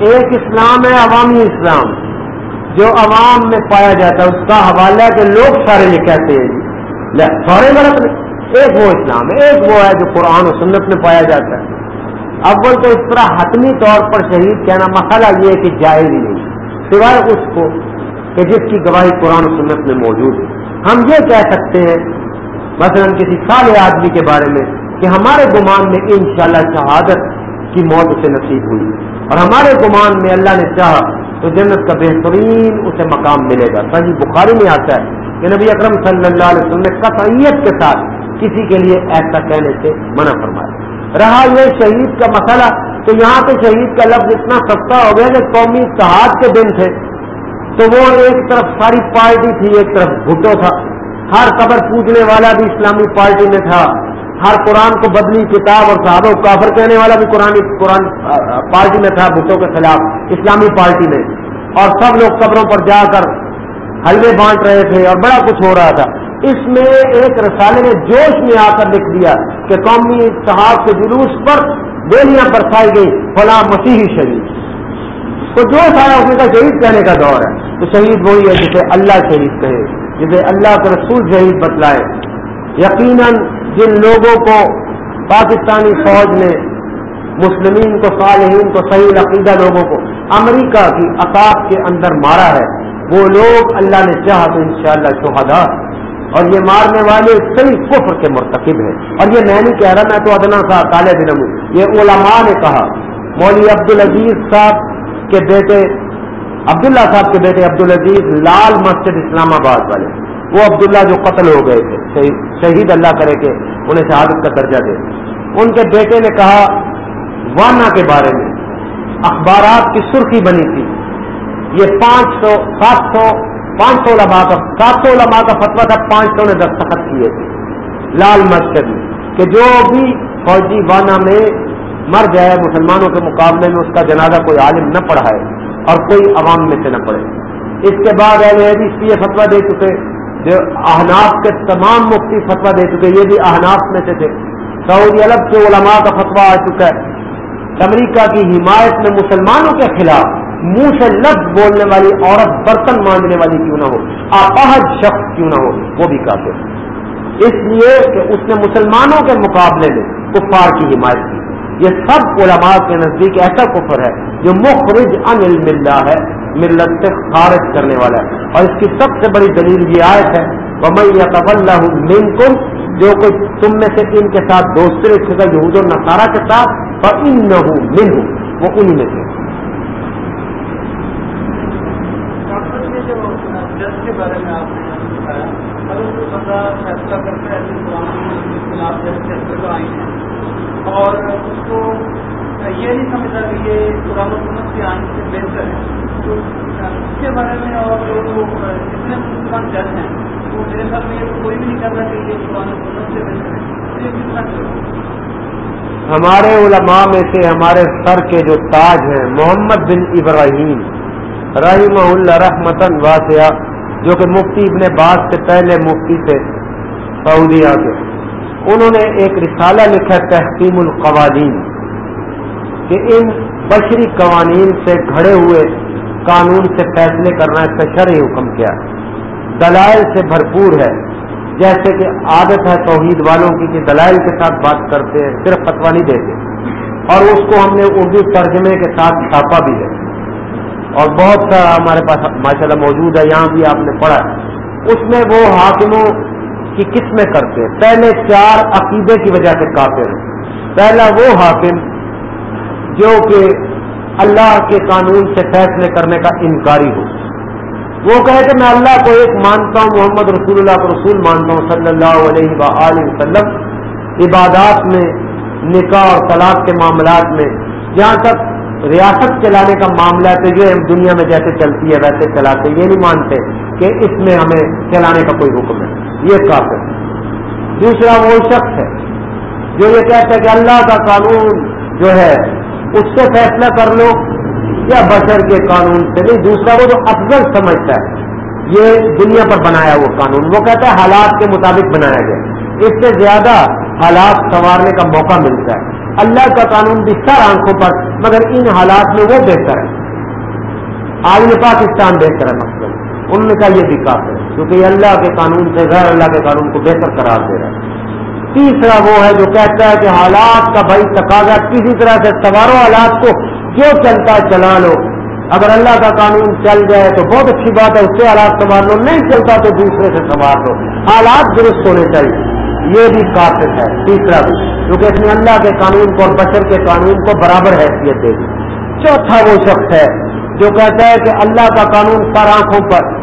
ایک اسلام ہے، عوامی اسلام۔ جو عوام میں پایا جاتا ہے، اس کا حوالہ ہے کہ لوگ سارے یہ کہتے ہیں جی۔ سارے غلط نہیں۔ ایک وہ اسلام ہے، ایک وہ ہے جو قرآن و سنت میں پایا جاتا ہے۔ اول تو اس طرح حتمی طور پر شہید کہنا مسئلہ یہ ہے کہ جائز ہی نہیں۔ سوائے اس کو کہ جس کی گواہی قرآن و سنت میں موجود ہے۔ ہم یہ کہہ سکتے ہیں، مثلا کسی سال آدمی کے بارے میں کہ ہمارے گمان میں انشاءاللہ شہادت کی موت اسے نصیب ہوئی۔ اور ہمارے گمان میں اللہ نے چاہا تو جنت کا بہترین اسے مقام ملے گا۔ صحیح بخاری میں آتا ہے کہ نبی اکرم صلی اللہ علیہ وسلم نے قطعیت کے ساتھ کسی کے لیے ایسا کہنے سے منع فرمایا۔ رہا یہ شہید کا مسئلہ تو یہاں پہ شہید کا لفظ اتنا سستا ہو گیا کہ قومی اتحاد کے دن تھے۔ تو وہ ایک طرف ساری پارٹی تھی، ایک طرف بھٹو تھا۔ ہر قبر پوجنے والا بھی اسلامی پارٹی میں تھا۔ ہر قرآن کو بدلی کتاب اور صحابہ و کافر کہنے والا بھی قرآن قرآن پارٹی میں تھا، بھٹو کے خلاف اسلامی پارٹی میں۔ اور سب لوگ قبروں پر جا کر حلوے بانٹ رہے تھے اور بڑا کچھ ہو رہا تھا۔ اس میں ایک رسالے نے جوش میں آ کر لکھ دیا کہ قومی صحاب کے جلوس پر گولیاں برسائی گئی فلاں مسیحی شہید۔ تو جوش آیا، اس کا شہید کہنے کا دور ہے۔ تو شہید وہی ہے جسے اللہ شہید کہے، جسے اللہ کے رسول شہید بتلائے۔ یقیناً جن لوگوں کو پاکستانی فوج نے مسلمین کو صالحین کو صحیح عقیدہ لوگوں کو امریکہ کی اطاف کے اندر مارا ہے۔ وہ لوگ اللہ نے چاہا تو انشاءاللہ شاء اور یہ مارنے والے کئی کفر کے مرتکب ہیں۔ اور یہ میں نہیں کہہ رہا، میں تو ادنا تھا کالے دن یہ علماء نے کہا مولوی عبد العزیز صاحب کے بیٹے، عبداللہ صاحب کے بیٹے عبد العزیز لال مسجد اسلام آباد والے۔ وہ عبداللہ جو قتل ہو گئے تھے شہید اللہ کرے کہ انہیں شہادت کا درجہ دے۔ ان کے بیٹے نے کہا وانا کے بارے میں اخبارات کی سرخی بنی تھی۔ یہ پانچ سو، سات سو، پانچ سو علماء کا، سات سو علماء کا فتوا تھا، پانچ سو نے دستخط کیے تھے۔ لال مسجد میں، کہ جو بھی فوجی وانا میں مر جائے، مسلمانوں کے مقابلے میں اس کا جنازہ کوئی عالم نہ پڑھائے اور کوئی عوام میں سے نہ پڑھے۔ اس کے بعد اہل حدیث بھی یہ فتوا دے چکے، جو احناف کے تمام مفتی فتوا دے چکے، یہ بھی احناف میں سے تھے۔ سعودی عرب سے علماء کا فتوا آ چکا ہے۔ امریکہ کی حمایت میں مسلمانوں کے خلاف منہ سے لفظ بولنے والی عورت برتن مانگنے والی کیوں نہ ہو؟ اپہج شخص کیوں نہ ہو؟ وہ بھی کافر۔ اس لیے کہ اس نے مسلمانوں کے مقابلے میں کفار کی حمایت کی۔ یہ سب علماء کے نزدیک ایسا کفر ہے جو مخرج ان علم اللہ ہے، ملت سے خارج کرنے والا ہے۔ اور اس کی سب سے بڑی دلیل یہ آیت ہے وہ میں اللہ جو کوئی تم میں سے ان کے ساتھ دوسرے یہود و نصارہ کے ساتھ اور ان نہ ہوں من ہوں وہ انہیں میں سے جی، بارے میں آپ نے بتایا اگر کوئی بندہ فیصلہ کرتا ہے ایسے خلاف جیسے فیصلے کا آئین ہے اور اس کو یہ نہیں سمجھتا کہ یہ قرآن و سنت کے آئین سے بہتر ہے۔ تو اس کے بارے میں اور جو جتنے مسلمان جج ہیں، وہ میرے خیال میں یہ کوئی بھی نہیں کہتا کہ یہ قرآن و سنت سے بہتر ہے۔ یہ کتنا ہمارے علماء میں سے ہمارے سر کے جو تاج ہیں، محمد بن ابراہیم، رحمہ اللہ رحمتن واسعہ، جو کہ مفتی ابن باز سے پہلے مفتی تھے سعودیہ کے، انہوں نے ایک رسالہ لکھا تحقیم القوانین، کہ ان بشری قوانین سے گھڑے ہوئے قانون سے فیصلے کرنا اس کا شرعی حکم کیا دلائل سے بھرپور ہے۔ جیسے کہ عادت ہے توحید والوں کی کہ دلائل کے ساتھ بات کرتے ہیں، صرف فتوا نہیں دیتے۔ اور اس کو ہم نے اردو ترجمے کے ساتھ چھاپا بھی ہے۔ اور بہت سارا ہمارے پاس ماشاء اللہ موجود ہے، یہاں بھی آپ نے پڑھا اس میں وہ حاکموں کی قسمیں کرتے ہیں۔ پہلے چار عقیدے کی وجہ سے کافر ہیں۔ پہلا وہ حاکم جو کہ اللہ کے قانون سے فیصلے کرنے کا انکاری ہو۔ وہ کہے کہ میں اللہ کو ایک مانتا ہوں، محمد رسول اللہ کو رسول مانتا ہوں صلی اللہ علیہ و وسلم۔ عبادات میں، نکاح اور طلاق کے معاملات میں۔ جہاں تک ریاست چلانے کا معاملہ ہے تو جو ہم دنیا میں جیسے چلتی ہے ویسے چلاتے یہ نہیں مانتے کہ اس میں ہمیں چلانے کا کوئی حکم ہے یہ کافر۔ دوسرا وہ شخص ہے جو یہ کہتا ہے کہ اللہ کا قانون جو ہے، اس سے فیصلہ کر لو۔ یا بشر کے قانون سے نہیں، دوسرا وہ جو افضل سمجھتا ہے، یہ دنیا پر بنایا وہ قانون، وہ کہتا ہے حالات کے مطابق بنایا گیا۔ اس سے زیادہ حالات سنوارنے کا موقع ملتا ہے۔ اللہ کا قانون بھی سر آنکھوں پر، مگر ان حالات میں وہ بہتر ہے۔ آج پاکستان بہتر ہے، مقصد۔ ان نے کہا یہ بھی کافی ہے، کیونکہ یہ اللہ کے قانون سے غیر اللہ کے قانون کو بہتر قرار دے رہا ہے۔ تیسرا وہ ہے جو کہتا ہے کہ حالات کا بھائی تقاضا کسی طرح سے سوارو حالات کو جو چلتا ہے چلا لو۔ اگر اللہ کا قانون چل جائے تو بہت اچھی بات ہے، اس سے حالات سنوار لو، نہیں چلتا تو دوسرے سے سنوار لو۔ حالات درست ہونے چاہیے۔ یہ بھی کافر ہے۔ تیسرا بھی۔ کیونکہ اس میں اللہ کے قانون کو اور بشر کے قانون کو برابر حیثیت دے گی چوتھا وہ شخص ہے جو کہتا ہے کہ اللہ کا قانون سر آنکھوں پر۔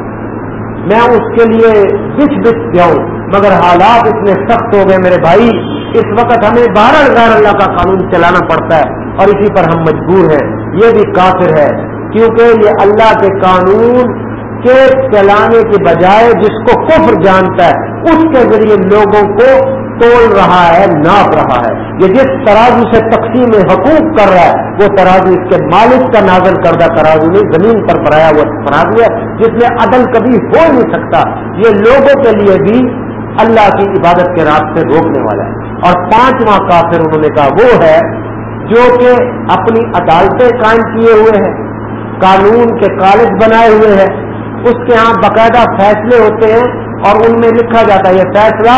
میں اس کے لیے بچ بچ جاؤں مگر حالات اتنے سخت ہو گئے میرے بھائی۔ اس وقت ہمیں بارہ ہزار اللہ کا قانون چلانا پڑتا ہے۔ اور اسی پر ہم مجبور ہیں۔ یہ بھی کافر ہے، کیونکہ یہ اللہ کے قانون کے چلانے کے بجائے جس کو کفر جانتا ہے، اس کے ذریعے لوگوں کو تول رہا ہے، ناپ رہا ہے۔ یہ جس ترازو سے تقسیم حقوق کر رہا ہے، وہ ترازو اس کے مالک کا نازل کردہ ترازو نہیں، زمین پر بنایا ہوا ترازو ہے، جس میں عدل کبھی ہو نہیں سکتا۔ یہ لوگوں کے لیے بھی اللہ کی عبادت کے راستے روکنے والا ہے۔ اور پانچواں کافر انہوں نے کہا، وہ ہے جو کہ اپنی عدالتیں قائم کیے ہوئے ہیں، قانون کے کالج بنائے ہوئے ہیں، اس کے ہاں باقاعدہ فیصلے ہوتے ہیں اور ان میں لکھا جاتا ہے، یہ فیصلہ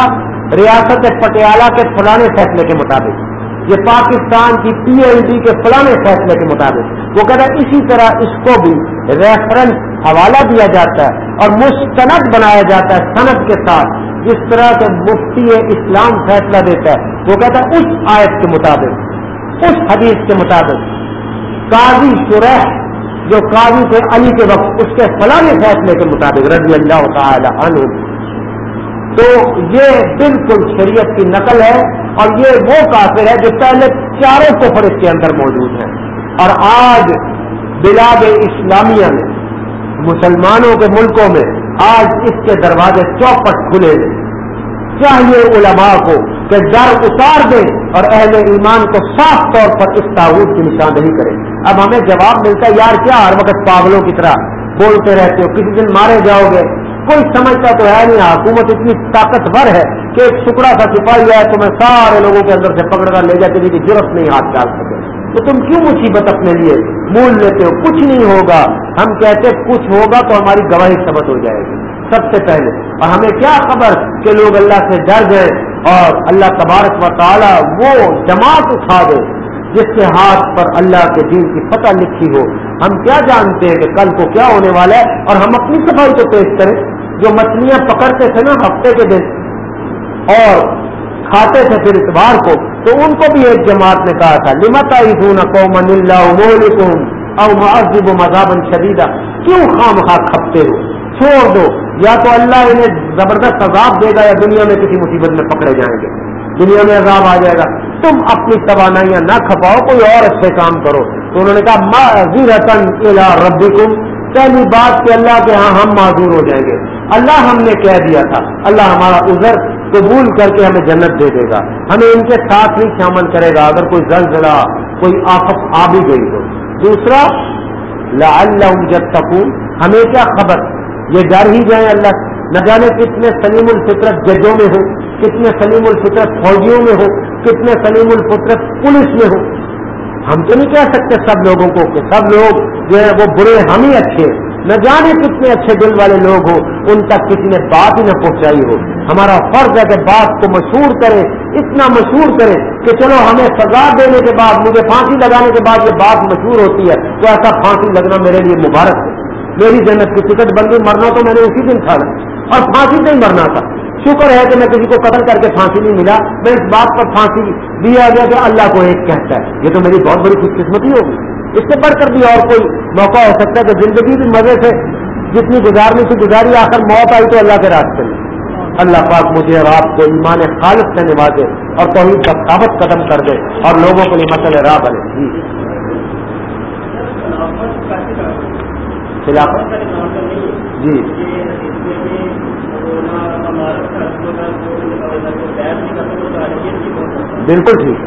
ریاست پٹیالہ کے فلانے فیصلے کے مطابق، یہ پاکستان کی پی ایل ڈی کے فلانے فیصلے کے مطابق۔ وہ کہتا ہے اسی طرح اس کو بھی ریفرنس حوالہ دیا جاتا ہے اور مستند بنایا جاتا ہے صنعت کے ساتھ، جس طرح سے مفتی اسلام فیصلہ دیتا ہے۔ وہ کہتا ہے اس آیت کے مطابق اس حدیث کے مطابق قاضی شرح جو قاضی تھے علی کے وقت، اس کے فلانے فیصلے کے مطابق رضی اللہ تعالی عنہ۔ تو یہ بالکل شریعت کی نقل ہے اور یہ وہ کافر ہے جو پہلے چاروں کفر اس کے اندر موجود ہیں۔ اور آج بلاد اسلامیہ میں، مسلمانوں کے ملکوں میں، آج اس کے دروازے چوپٹ کھلے ہیں۔ چاہیے علماء کو کہ ڈر اتار دیں اور اہل ایمان کو صاف طور پر اس تعاون کی نشاندہی کریں اب ہمیں جواب ملتا ہے، یار کیا ہر وقت پاگلوں کی طرح بولتے رہتے ہو، کسی دن مارے جاؤ گے۔ کوئی سمجھتا تو ہے نہیں، حکومت اتنی طاقتور ہے کہ ایک ٹکڑا سا سپاہی ہے تو میں سارے لوگوں کے اندر سے پکڑ کر لے جاتی تھی کہ ضرورت نہیں ہاتھ ڈال سکے۔ تو تم کیوں مصیبت اپنے لیے مول لیتے ہو؟ کچھ نہیں ہوگا۔ ہم کہتے کچھ ہوگا تو ہماری گواہی سبت ہو جائے گی۔ سب سے پہلے۔ اور ہمیں کیا خبر کہ لوگ اللہ سے ڈر گئے اور اللہ تبارک و تعالی وہ جماعت اٹھا دے جس کے ہاتھ پر اللہ کے دین کی فتح لکھی ہو۔ ہم کیا جانتے ہیں کہ کل کو کیا ہونے والا ہے اور ہم اپنی صفائی کو پیش کریں۔ جو مچھلیاں پکڑتے تھے نا ہفتے کے دن اور کھاتے تھے پھر اتوار کو، تو ان کو بھی ایک جماعت نے کہا تھا لمت آئی ہوں قوم اللہ او معذب و شدیدہ کیوں خام خواہ کھپتے ہو؟ چھوڑ دو۔ یا تو اللہ انہیں زبردست عذاب دے گا یا دنیا میں کسی مصیبت میں پکڑے جائیں گے۔ دنیا میں عذاب آ جائے گا۔ تم اپنی توانائیاں نہ کھپاؤ، کوئی اور اچھے کام کرو۔ تو انہوں نے کہا ماضی رتن الا ربکم پہلی بات کہ اللہ کے ہاں ہم معذور ہو جائیں گے۔ اللہ ہم نے کہہ دیا تھا۔ اللہ ہمارا عذر قبول کر کے ہمیں جنت دے دے گا۔ ہمیں ان کے ساتھ ہی شامل کرے گا۔ اگر کوئی زلزلہ، کوئی آفت آ بھی گئی تو۔ دوسرا لا اللہ جب تکون ہمیں کیا خبر؟ یہ ڈر ہی جائیں اللہ، نہ جانے کتنے سلیم الفطرت ججوں میں ہو کتنے سلیم الفطرت فوجیوں میں ہو کتنے سلیم الفطرت پولیس میں ہو ہم تو نہیں کہہ سکتے سب لوگوں کو کہ سب لوگ جو ہے وہ برے ہم ہی اچھے۔ نہ جانے کتنے اچھے دل والے لوگ ہو ان تک کسی نے بات ہی نہ پہنچائی ہو۔ ہمارا فرض ہے کہ بات کو مشہور کرے اتنا مشہور کرے کہ چلو ہمیں سزا دینے کے بعد، مجھے پھانسی لگانے کے بعد یہ بات مشہور ہوتی ہے، تو ایسا پھانسی لگنا میرے لیے مبارک ہے میری جنت کی ٹکٹ بندی، مرنا تو میں نے اسی دن کھانا اور پھانسی سے ہی مرنا تھا۔ شکر ہے کہ میں کسی کو قتل کر کے پھانسی نہیں ملا۔ میں اس بات پر پھانسی دیا گیا کہ اللہ کو ایک کہتا ہے۔ یہ تو میری بہت بڑی خوش قسمتی ہوگی۔ اس سے بڑھ کر بھی اور کوئی موقع ہو سکتا ہے کہ زندگی بھی مزے سے جتنی گزارنی تھی گزاری، آخر موت آئی تو اللہ کے راستے میں۔ اللہ پاک مجھے اور آپ کو ایمان خالص سے نوازے اور توحید کا ثابت قدم کر دے اور لوگوں کو یہ مسئلہ راہ بنے جی خلافت جی۔ بالکل ٹھیک۔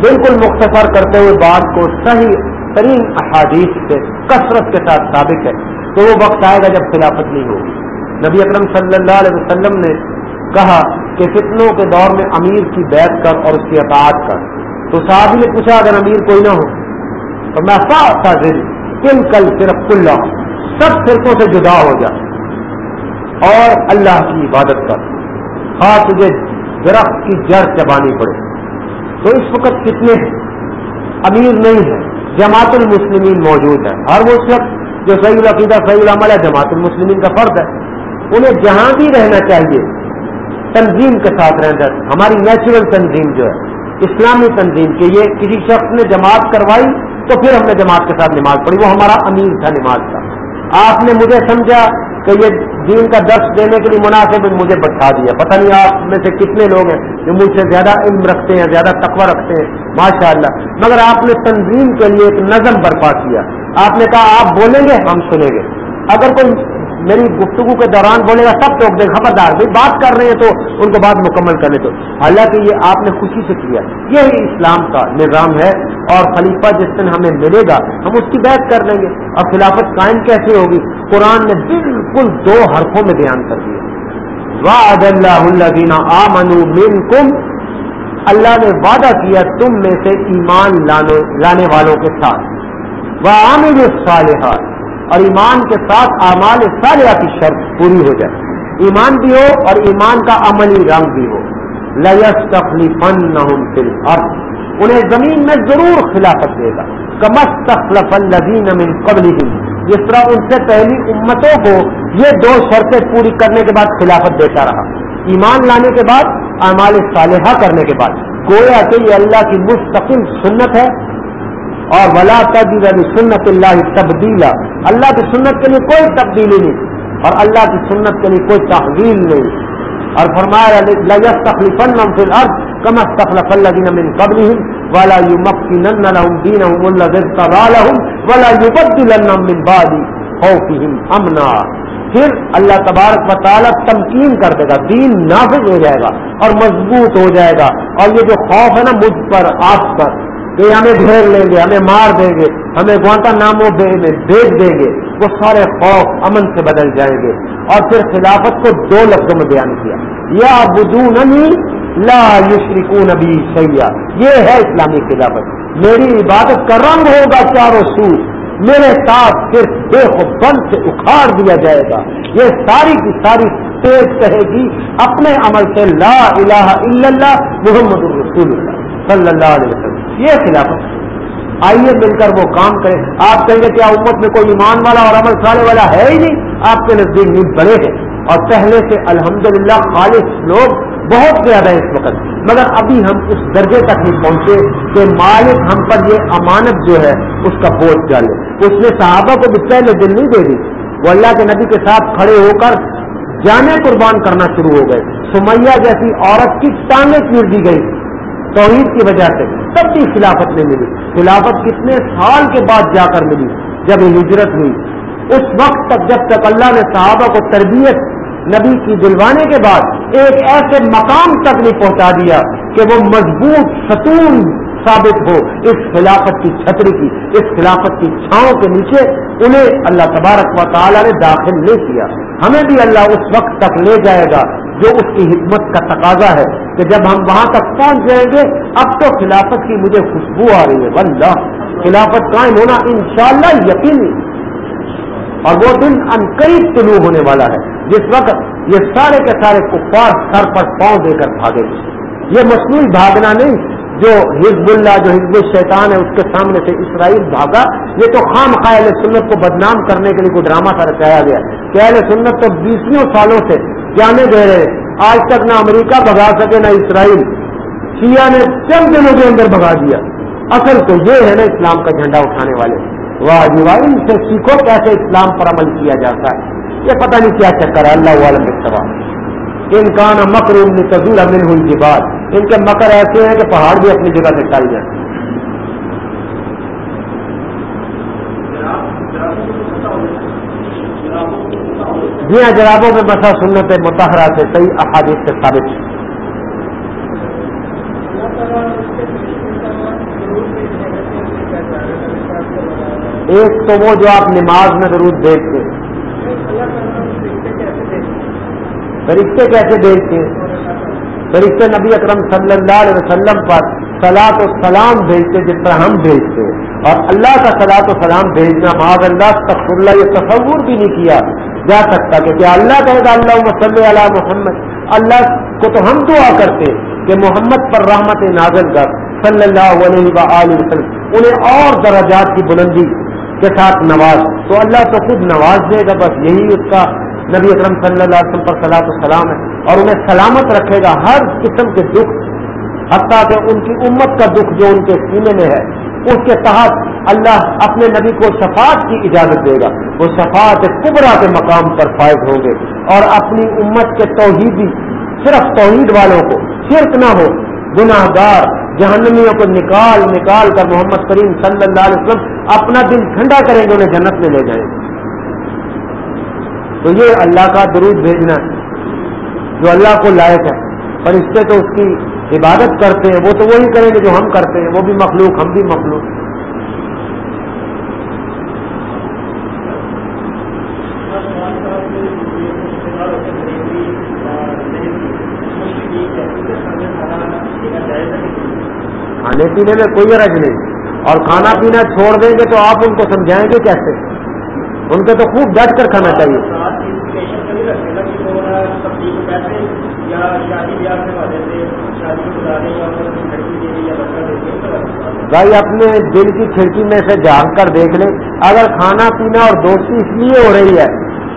بالکل مختصر کرتے ہوئے بات کو صحیح ترین احادیث سے کثرت کے ساتھ ثابت ہے تو وہ وقت آئے گا جب خلافت نہیں ہوگی۔ نبی اکرم صلی اللہ علیہ وسلم نے کہا کہ فتنوں کے دور میں امیر کی بیعت کر اور اس کی اطاعت کر۔ تو صاحب نے پوچھا، اگر امیر کوئی نہ ہو، تو میں صاف تھا دل کل کل صرف کل سب فرقوں سے جدا ہو جا۔ اور اللہ کی عبادت کر۔ ہاں تجھے درخت کی جڑ چبانی پڑے۔ تو اس وقت کتنے ہیں؟ امیر نہیں ہے جماعت المسلمین موجود ہے ہر وہ شخص جو صحیح العقیدہ صحیح العمل ہے، جماعت المسلمین کا فرض ہے۔ انہیں جہاں بھی رہنا چاہیے، تنظیم کے ساتھ رہنا ہماری نیچرل تنظیم جو ہے، اسلامی تنظیم کے یہ کسی شخص نے جماعت کروائی تو پھر ہم نے جماعت کے ساتھ نماز پڑھی۔ وہ ہمارا امیر تھا نماز کا۔ آپ نے مجھے سمجھا کہ یہ دین کا درس دینے کے لیے مناسب مجھے بٹھا دیا۔ پتہ نہیں آپ میں سے کتنے لوگ ہیں جو مجھ سے زیادہ علم رکھتے ہیں، زیادہ تقوی رکھتے ہیں۔ ماشاء اللہ مگر آپ نے تنظیم کے لیے ایک نظم برپا کیا۔ آپ نے کہا، آپ بولیں گے، ہم سنیں گے۔ اگر کوئی میری گفتگو کے دوران بولے گا، سب ٹوک دے خبردار، بھائی بات کر رہے ہیں تو ان کو بات مکمل کرنے تو۔ حالانکہ یہ آپ نے خوشی سے کیا۔ یہ اسلام کا نظام ہے اور خلیفہ جس دن ہمیں ملے گا، ہم اس کی بحث کر لیں گے۔ اور خلافت قائم کیسے ہوگی؟ قرآن نے بالکل دو حرفوں میں بیان کر دیا واد اللہ آ منو کم اللہ نے وعدہ کیا، تم میں سے ایمان لانے والوں کے ساتھ۔ وہ عامر صالحات اور ایمان کے ساتھ اعمال صالحہ کی شرط پوری ہو جائے۔ ایمان بھی ہو اور ایمان کا عملی رنگ بھی ہو۔ لس تخلیف انہیں زمین میں ضرور خلافت دے گا۔ کمس تخلف الدین من قبل جس طرح ان سے پہلی امتوں کو یہ دو شرطیں پوری کرنے کے بعد خلافت دیتا رہا۔ ایمان لانے کے بعد، اعمال صالحہ کرنے کے بعد۔ گویا کہ یہ اللہ کی مستقل سنت ہے۔ اور ولا تبدیل سنت اللہ تبدیلا اللہ کی سنت کے لیے کوئی تبدیلی نہیں، اور اللہ کی سنت کے لیے کوئی تحویل نہیں۔ اور فرمایا من ولا يمكنن لهم دينهم الذي ارتضى لهم ولا من بعد خوفهم امنا پھر اللہ تبارک و تعالیٰ تمکین کر دے گا، دین نافذ ہو جائے گا اور مضبوط ہو جائے گا۔ اور یہ جو خوف ہے نا، مجھ پر آپ پر۔ کہ ہمیں گھیر لیں گے، ہمیں مار دیں گے، ہمیں گوانتا ناموں میں بھیج دیں گے، وہ سارے خوف امن سے بدل جائیں گے۔ اور پھر خلافت کو دو لفظوں میں بیان کیا۔ یا بدو نمی لا یشرکو نبی سیاح یہ ہے اسلامی خلافت۔ میری عبادت کا رنگ ہوگا چاروں سو۔ میرے ساتھ صرف بے بند سے اکھاڑ دیا جائے گا۔ یہ ساری کی ساری تیز کہے گی اپنے عمل سے لا الہ الا اللہ محمد الرسول اللہ صلی اللہ علیہ وسلم۔ یہ خلافت آئیے مل کر وہ کام کرے آپ کہیں گے کیا امت میں کوئی ایمان والا اور عمل سالے والا ہے ہی نہیں۔ آپ کے نزدیک نیند بڑے ہیں۔ اور پہلے سے الحمدللہ خالص لوگ بہت زیادہ اس وقت۔ مگر ابھی ہم اس درجے تک نہیں پہنچے کہ مالک ہم پر یہ امانت جو ہے، اس کا بوجھ ڈالے۔ اس نے صحابہ کو بھی پہلے دل نہیں دے دی۔ وہ اللہ کے نبی کے ساتھ کھڑے ہو کر جانے قربان کرنا شروع ہو گئے۔ سمیہ جیسی عورت کی ٹانگیں چیر دی گئی توحید کی وجہ سے تب بھی خلافت نہیں ملی۔ خلافت کتنے سال کے بعد جا کر ملی، جب ہجرت ہوئی۔ اس وقت تک جب تک اللہ نے صحابہ کو تربیت، نبی کی دلوانے کے بعد ایک ایسے مقام تک نہیں پہنچا دیا کہ وہ مضبوط ستون ثابت ہو اس خلافت کی چھتری کی، اس خلافت کی چھاؤں کے نیچے انہیں اللہ تبارک و تعالی نے داخل نہیں کیا۔ ہمیں بھی اللہ اس وقت تک لے جائے گا جو اس کی حکمت کا تقاضا ہے کہ جب ہم وہاں تک پہنچ جائیں گے، اب تو خلافت کی مجھے خوشبو آ رہی ہے، واللہ، خلافت قائم ہونا انشاءاللہ یقینی اور وہ دن ان قریب طلوع ہونے والا ہے، جس وقت یہ سارے کے سارے کفار سر پر پاؤں دے کر بھاگے۔ یہ مصنوعی بھاگنا نہیں، جو حزب اللہ، جو حزب شیطان ہے، اس کے سامنے سے اسرائیل بھاگا۔ یہ تو خام خواہ سنت کو بدنام کرنے کے لیے کوئی ڈرامہ سا رچایا گیا۔ کہ اہل سنت تو بیسوں سالوں سے جانے دے رہے آج تک نہ امریکہ بھگا سکے، نہ اسرائیل۔ شیعہ نے چند دنوں کے اندر بھگا دیا۔ اصل تو یہ ہے نا اسلام کا جھنڈا اٹھانے والے۔ واہ جی واہ، ان سے سیکھو کیسے اسلام پر عمل کیا جاتا ہے۔ یہ پتہ نہیں کیا چکر ہے۔ اللہ عالم سوال ان کا نا مکر ان تزور امن ہوئی کی بات ان کے مکر ایسے ہیں کہ پہاڑ بھی اپنی جگہ سے ٹل جائیں یہاں جنابوں، میں مسا سنت متحرہ سے صحیح احادیث سے ثابت ہے ایک تو وہ جو آپ نماز میں ضرور دیکھتے فرشتے کیسے دیکھتے فرشتے نبی اکرم صلی اللہ علیہ وسلم پر سلا و سلام بھیجتے جس طرح ہم بھیجتے اور اللہ کا سلاط و سلام بھیجنا معاذ اللہ تخر اللہ، یہ تصور بھی نہیں کیا۔ جا سکتا کہ کیا اللہ کہے گا اللہ مسلم علیہ محمد؟ اللہ کو تو ہم دعا کرتے کہ محمد پر رحمت نازل کر، صلی اللہ علیہ وسلم۔ انہیں اور درجات کی بلندی کے ساتھ نواز۔ تو اللہ تو خود نواز دے گا، بس یہی اس کا نبی اکرم صلی اللہ علیہ وسلم پر صلاح السلام ہے۔ اور انہیں سلامت رکھے گا ہر قسم کے دکھ، حتیٰ کہ ان کی امت کا دکھ جو ان کے سینے میں ہے۔ اس کے تحت اللہ اپنے نبی کو شفاعت کی اجازت دے گا۔ وہ شفاعت کبرا کے مقام پر فائد ہوں گے اور اپنی امت کے توحیدی، صرف توحید والوں کو شرک نہ ہو گناہ گار جہنمیوں کو نکال نکال کر محمد کریم صلی اللہ علیہ وسلم اپنا دل ٹھنڈا کریں گے، انہیں جنت میں لے جائیں گے۔ تو یہ اللہ کا درود بھیجنا ہے، جو اللہ کو لائق ہے۔ پر اس سے تو اس کی عبادت کرتے ہیں، وہ تو وہی کریں گے جو ہم کرتے ہیں، وہ بھی مخلوق، ہم بھی مخلوق۔ کھانے پینے میں کوئی عرض نہیں۔ اور کھانا پینا چھوڑ دیں گے تو آپ ان کو سمجھائیں گے کیسے؟ ان کو تو خوب ڈٹ کر کھانا چاہیے۔ بھائی، اپنے دل کی کھڑکی میں سے جان کر دیکھ لیں اگر کھانا پینا اور دوستی اس لیے ہو رہی ہے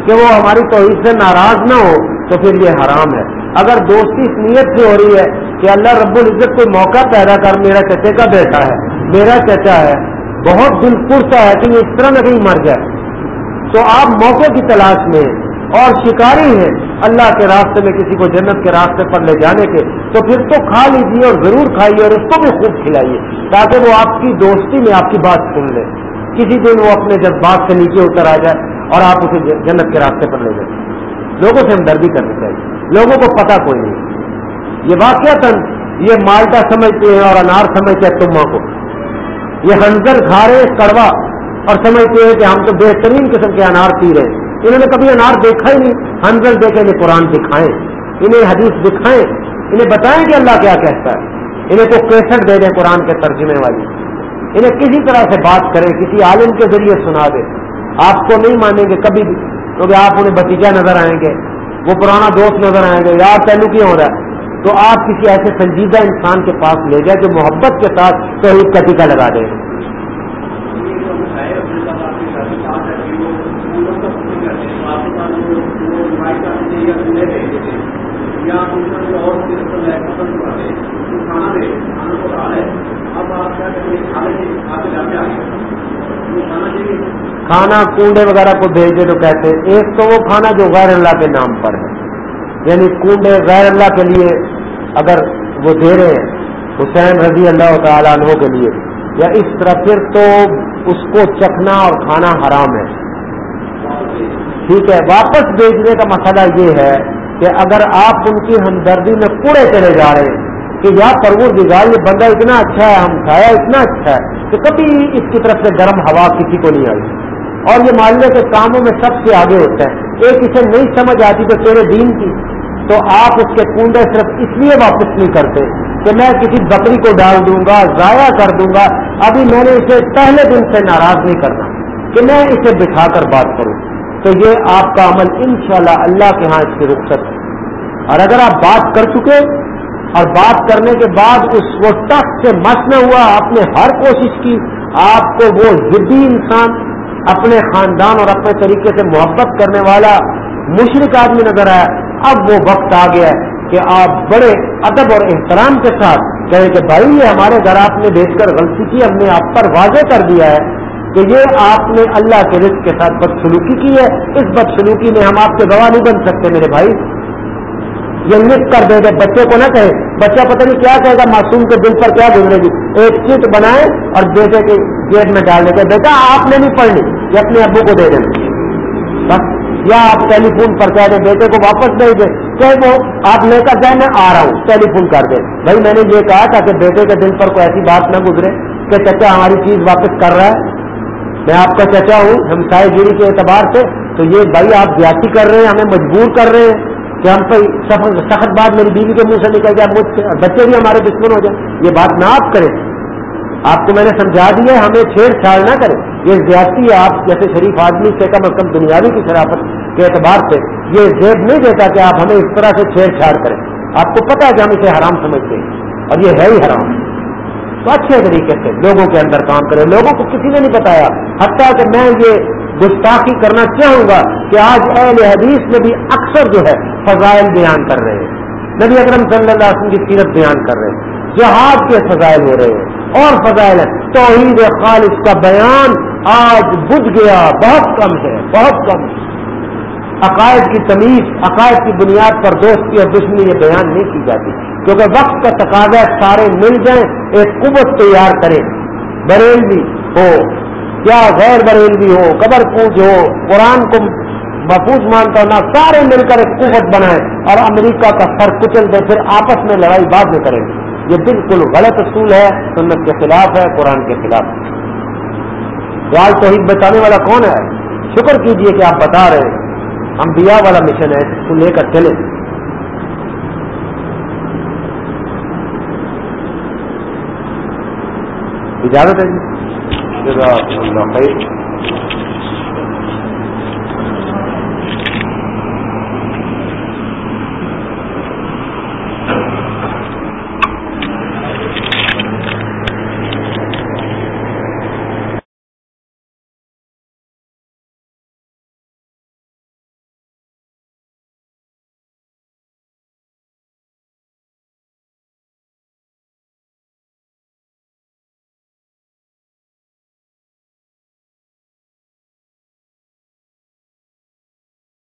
کہ وہ ہماری توحید سے ناراض نہ ہو، تو پھر یہ حرام ہے۔ اگر دوستی اس نیت سے ہو رہی ہے کہ اللہ رب العزت کوئی موقع پیدا کر، میرا چچے کا بیٹا ہے، میرا چچا ہے، بہت دل پرتا ہے کہ یہ اس طرح میں کہیں مر جائے۔ تو آپ موقع کی تلاش میں اور شکاری ہیں اللہ کے راستے میں کسی کو جنت کے راستے پر لے جانے کے۔ تو پھر تو کھا لیجیے اور ضرور کھائیے اور اس کو بھی خوب کھلائیے تاکہ وہ آپ کی دوستی میں آپ کی بات سن لے۔ کسی دن وہ اپنے جذبات سے نیچے اتر آ جائے اور آپ اسے جنت کے راستے پر لے جائیں۔ لوگوں سے ہمدردی کرنی چاہیے۔ لوگوں کو پتا کوئی نہیں۔ یہ واقعہ تن یہ مالٹا سمجھتے ہیں اور انار سمجھتے ہیں تما کو۔ یہ ہنزر کھا رہے کڑوا اور سمجھتے ہیں کہ ہم تو بہترین قسم کے انار پی رہے ہیں۔ انہوں نے کبھی انار دیکھا ہی نہیں۔ ہنزل دیکھے انہیں قرآن دکھائیں۔ انہیں حدیث دکھائیں۔ انہیں بتائیں کہ اللہ کیا کہتا ہے۔ انہیں کو کیسٹ دے دیں قرآن کے ترجمے والی۔ انہیں کسی طرح سے بات کریں، کسی عالم کے ذریعے سنا دیں۔ آپ کو نہیں مانیں گے کبھی بھی، کیونکہ آپ انہیں بتیجا نظر آئیں گے، وہ پرانا دوست نظر آئیں گے، یار پہلو کیا ہو رہا ہے؟ تو آپ کسی ایسے سنجیدہ انسان کے پاس لے جائیں جو محبت کے ساتھ توحید کا ٹیکا لگا دیں کھانا کنڈے وغیرہ کو بھیجے تو کہتے ہیں، ایک تو وہ کھانا جو غیر اللہ کے نام پر ہے۔ یعنی کنڈے غیر اللہ کے لیے اگر وہ دے رہے ہیں، حسین رضی اللہ تعالیٰ عنہ کے لیے، یا اس طرح پھر تو اس کو چکھنا اور کھانا حرام ہے۔ ٹھیک ہے، واپس بھیجنے کا مسئلہ یہ ہے کہ اگر آپ ان کی ہمدردی میں پورے چلے جا رہے ہیں کہ یا پرور دگار یہ بندہ اتنا اچھا ہے، ہم کھایا اتنا اچھا ہے، کہ کبھی اس کی طرف سے گرم ہوا کسی کو نہیں آئی۔ اور یہ محلے کے کاموں میں سب سے آگے ہوتا ہے ایک اسے نہیں سمجھ آتی تو تیرے دین کی۔ تو آپ اس کے کنڈے صرف اس لیے واپس نہیں کرتے کہ میں کسی بکری کو ڈال دوں گا، ضائع کر دوں گا۔ ابھی میں نے اسے پہلے دن سے ناراض نہیں کرنا کہ میں اسے بٹھا کر بات کروں۔ تو یہ آپ کا عمل انشاءاللہ اللہ کے ہاں اس کی رخصت ہے۔ اور اگر آپ بات کر چکے اور بات کرنے کے بعد اس وہ ٹک سے مس میں ہوا، آپ نے ہر کوشش کی، آپ کو وہ ضدی انسان اپنے خاندان اور اپنے طریقے سے محبت کرنے والا مشرق آدمی نظر آیا۔ اب وہ وقت آ گیا ہے کہ آپ بڑے ادب اور احترام کے ساتھ کہیں کہ بھائی، یہ ہمارے گھر آپ نے بھیج کر غلطی کی، ہم نے آپ پر واضح کر دیا ہے کہ یہ آپ نے اللہ کے رزق کے ساتھ بدسلوکی کی ہے۔ اس بدسلوکی میں ہم آپ کے گواہ نہیں بن سکتے میرے بھائی۔ یہ لکھ کر دے دے بچے کو نہ کہے۔ بچہ پتہ نہیں کیا کہے گا، معصوم کے دل پر کیا گزرے گی؟ ایک چیٹ بنائے اور بیٹے کے گیٹ میں ڈال دے بیٹا، آپ نے نہیں پڑھنی، یہ اپنے ابو کو دے دیں۔ بس، یا آپ ٹیلی فون پر کہہ دیں، بیٹے کو واپس دے دیں۔ کہ وہ آپ لے کر جائیں، میں آ رہا ہوں، ٹیلی فون کر دیں۔ بھائی، میں نے یہ کہا تھا کہ بیٹے کے دل پر کوئی ایسی بات نہ گزرے کہ چچا ہماری چیز واپس کر رہا ہے۔ میں آپ کا چچا ہوں، ہم سائے گیری کے اعتبار سے۔ تو یہ بھائی، آپ زیادتی کر رہے ہیں، ہمیں مجبور کر رہے ہیں۔ کہ ہم پہ سخت بات میری بیوی کے منہ سے نکل جائے مجھ سے بچے بھی ہمارے دشمن ہو جائیں۔ یہ بات نہ آپ کریں۔ آپ کو میں نے سمجھا دیا ہمیں چھیڑ چھاڑ نہ کریں۔ یہ زیادتی ہے، آپ جیسے شریف آدمی سے کم از کم دنیاوی کی شرافت کے اعتبار سے یہ زیب نہیں دیتا کہ آپ ہمیں اس طرح سے چھیڑ چھاڑ کریں۔ آپ کو پتا ہے کہ ہم اسے حرام سمجھتے ہیں، اور یہ ہے ہی حرام۔ تو اچھے طریقے سے لوگوں کے اندر کام کرے لوگوں کو کسی نے نہیں بتایا۔ حتیٰ کہ میں یہ گستاخی کرنا چاہوں گا کہ آج اہل حدیث میں بھی اکثر جو ہے فضائل بیان کر رہے ہیں۔ نبی اکرم صلی اللہ علیہ وسلم کی سیرت بیان کر رہے ہیں۔ جہاد کے فضائل ہو رہے ہیں۔ اور فضائل ہیں۔ توحید خالص کا بیان آج بجھ گیا، بہت کم ہے، بہت کم۔ عقائد کی تمیز، عقائد کی بنیاد پر دوستی اور دشمنی یہ بیان نہیں کی جاتی۔ کیونکہ وقت کا تقاضا سارے مل جائیں، ایک قوت تیار کریں۔ بریلوی ہو یا غیر بریلوی ہو، قبر پوج ہو، قرآن کو محفوظ مانتا نہ سارے مل کر ایک قوت بنائیں اور امریکہ کا سر کچل دے، پھر آپس میں لڑائی بعد میں کریں گے یہ بالکل غلط اصول ہے، سنت کے خلاف ہے، قرآن کے خلاف۔ لال توحید بچانے والا کون ہے؟ شکر کیجیے کہ آپ بتا رہے ہیں۔ ہم بیا والا مشن ہے، اس کو لے کر چلے۔ اجازت ہے جی؟ جزاک اللہ خیر۔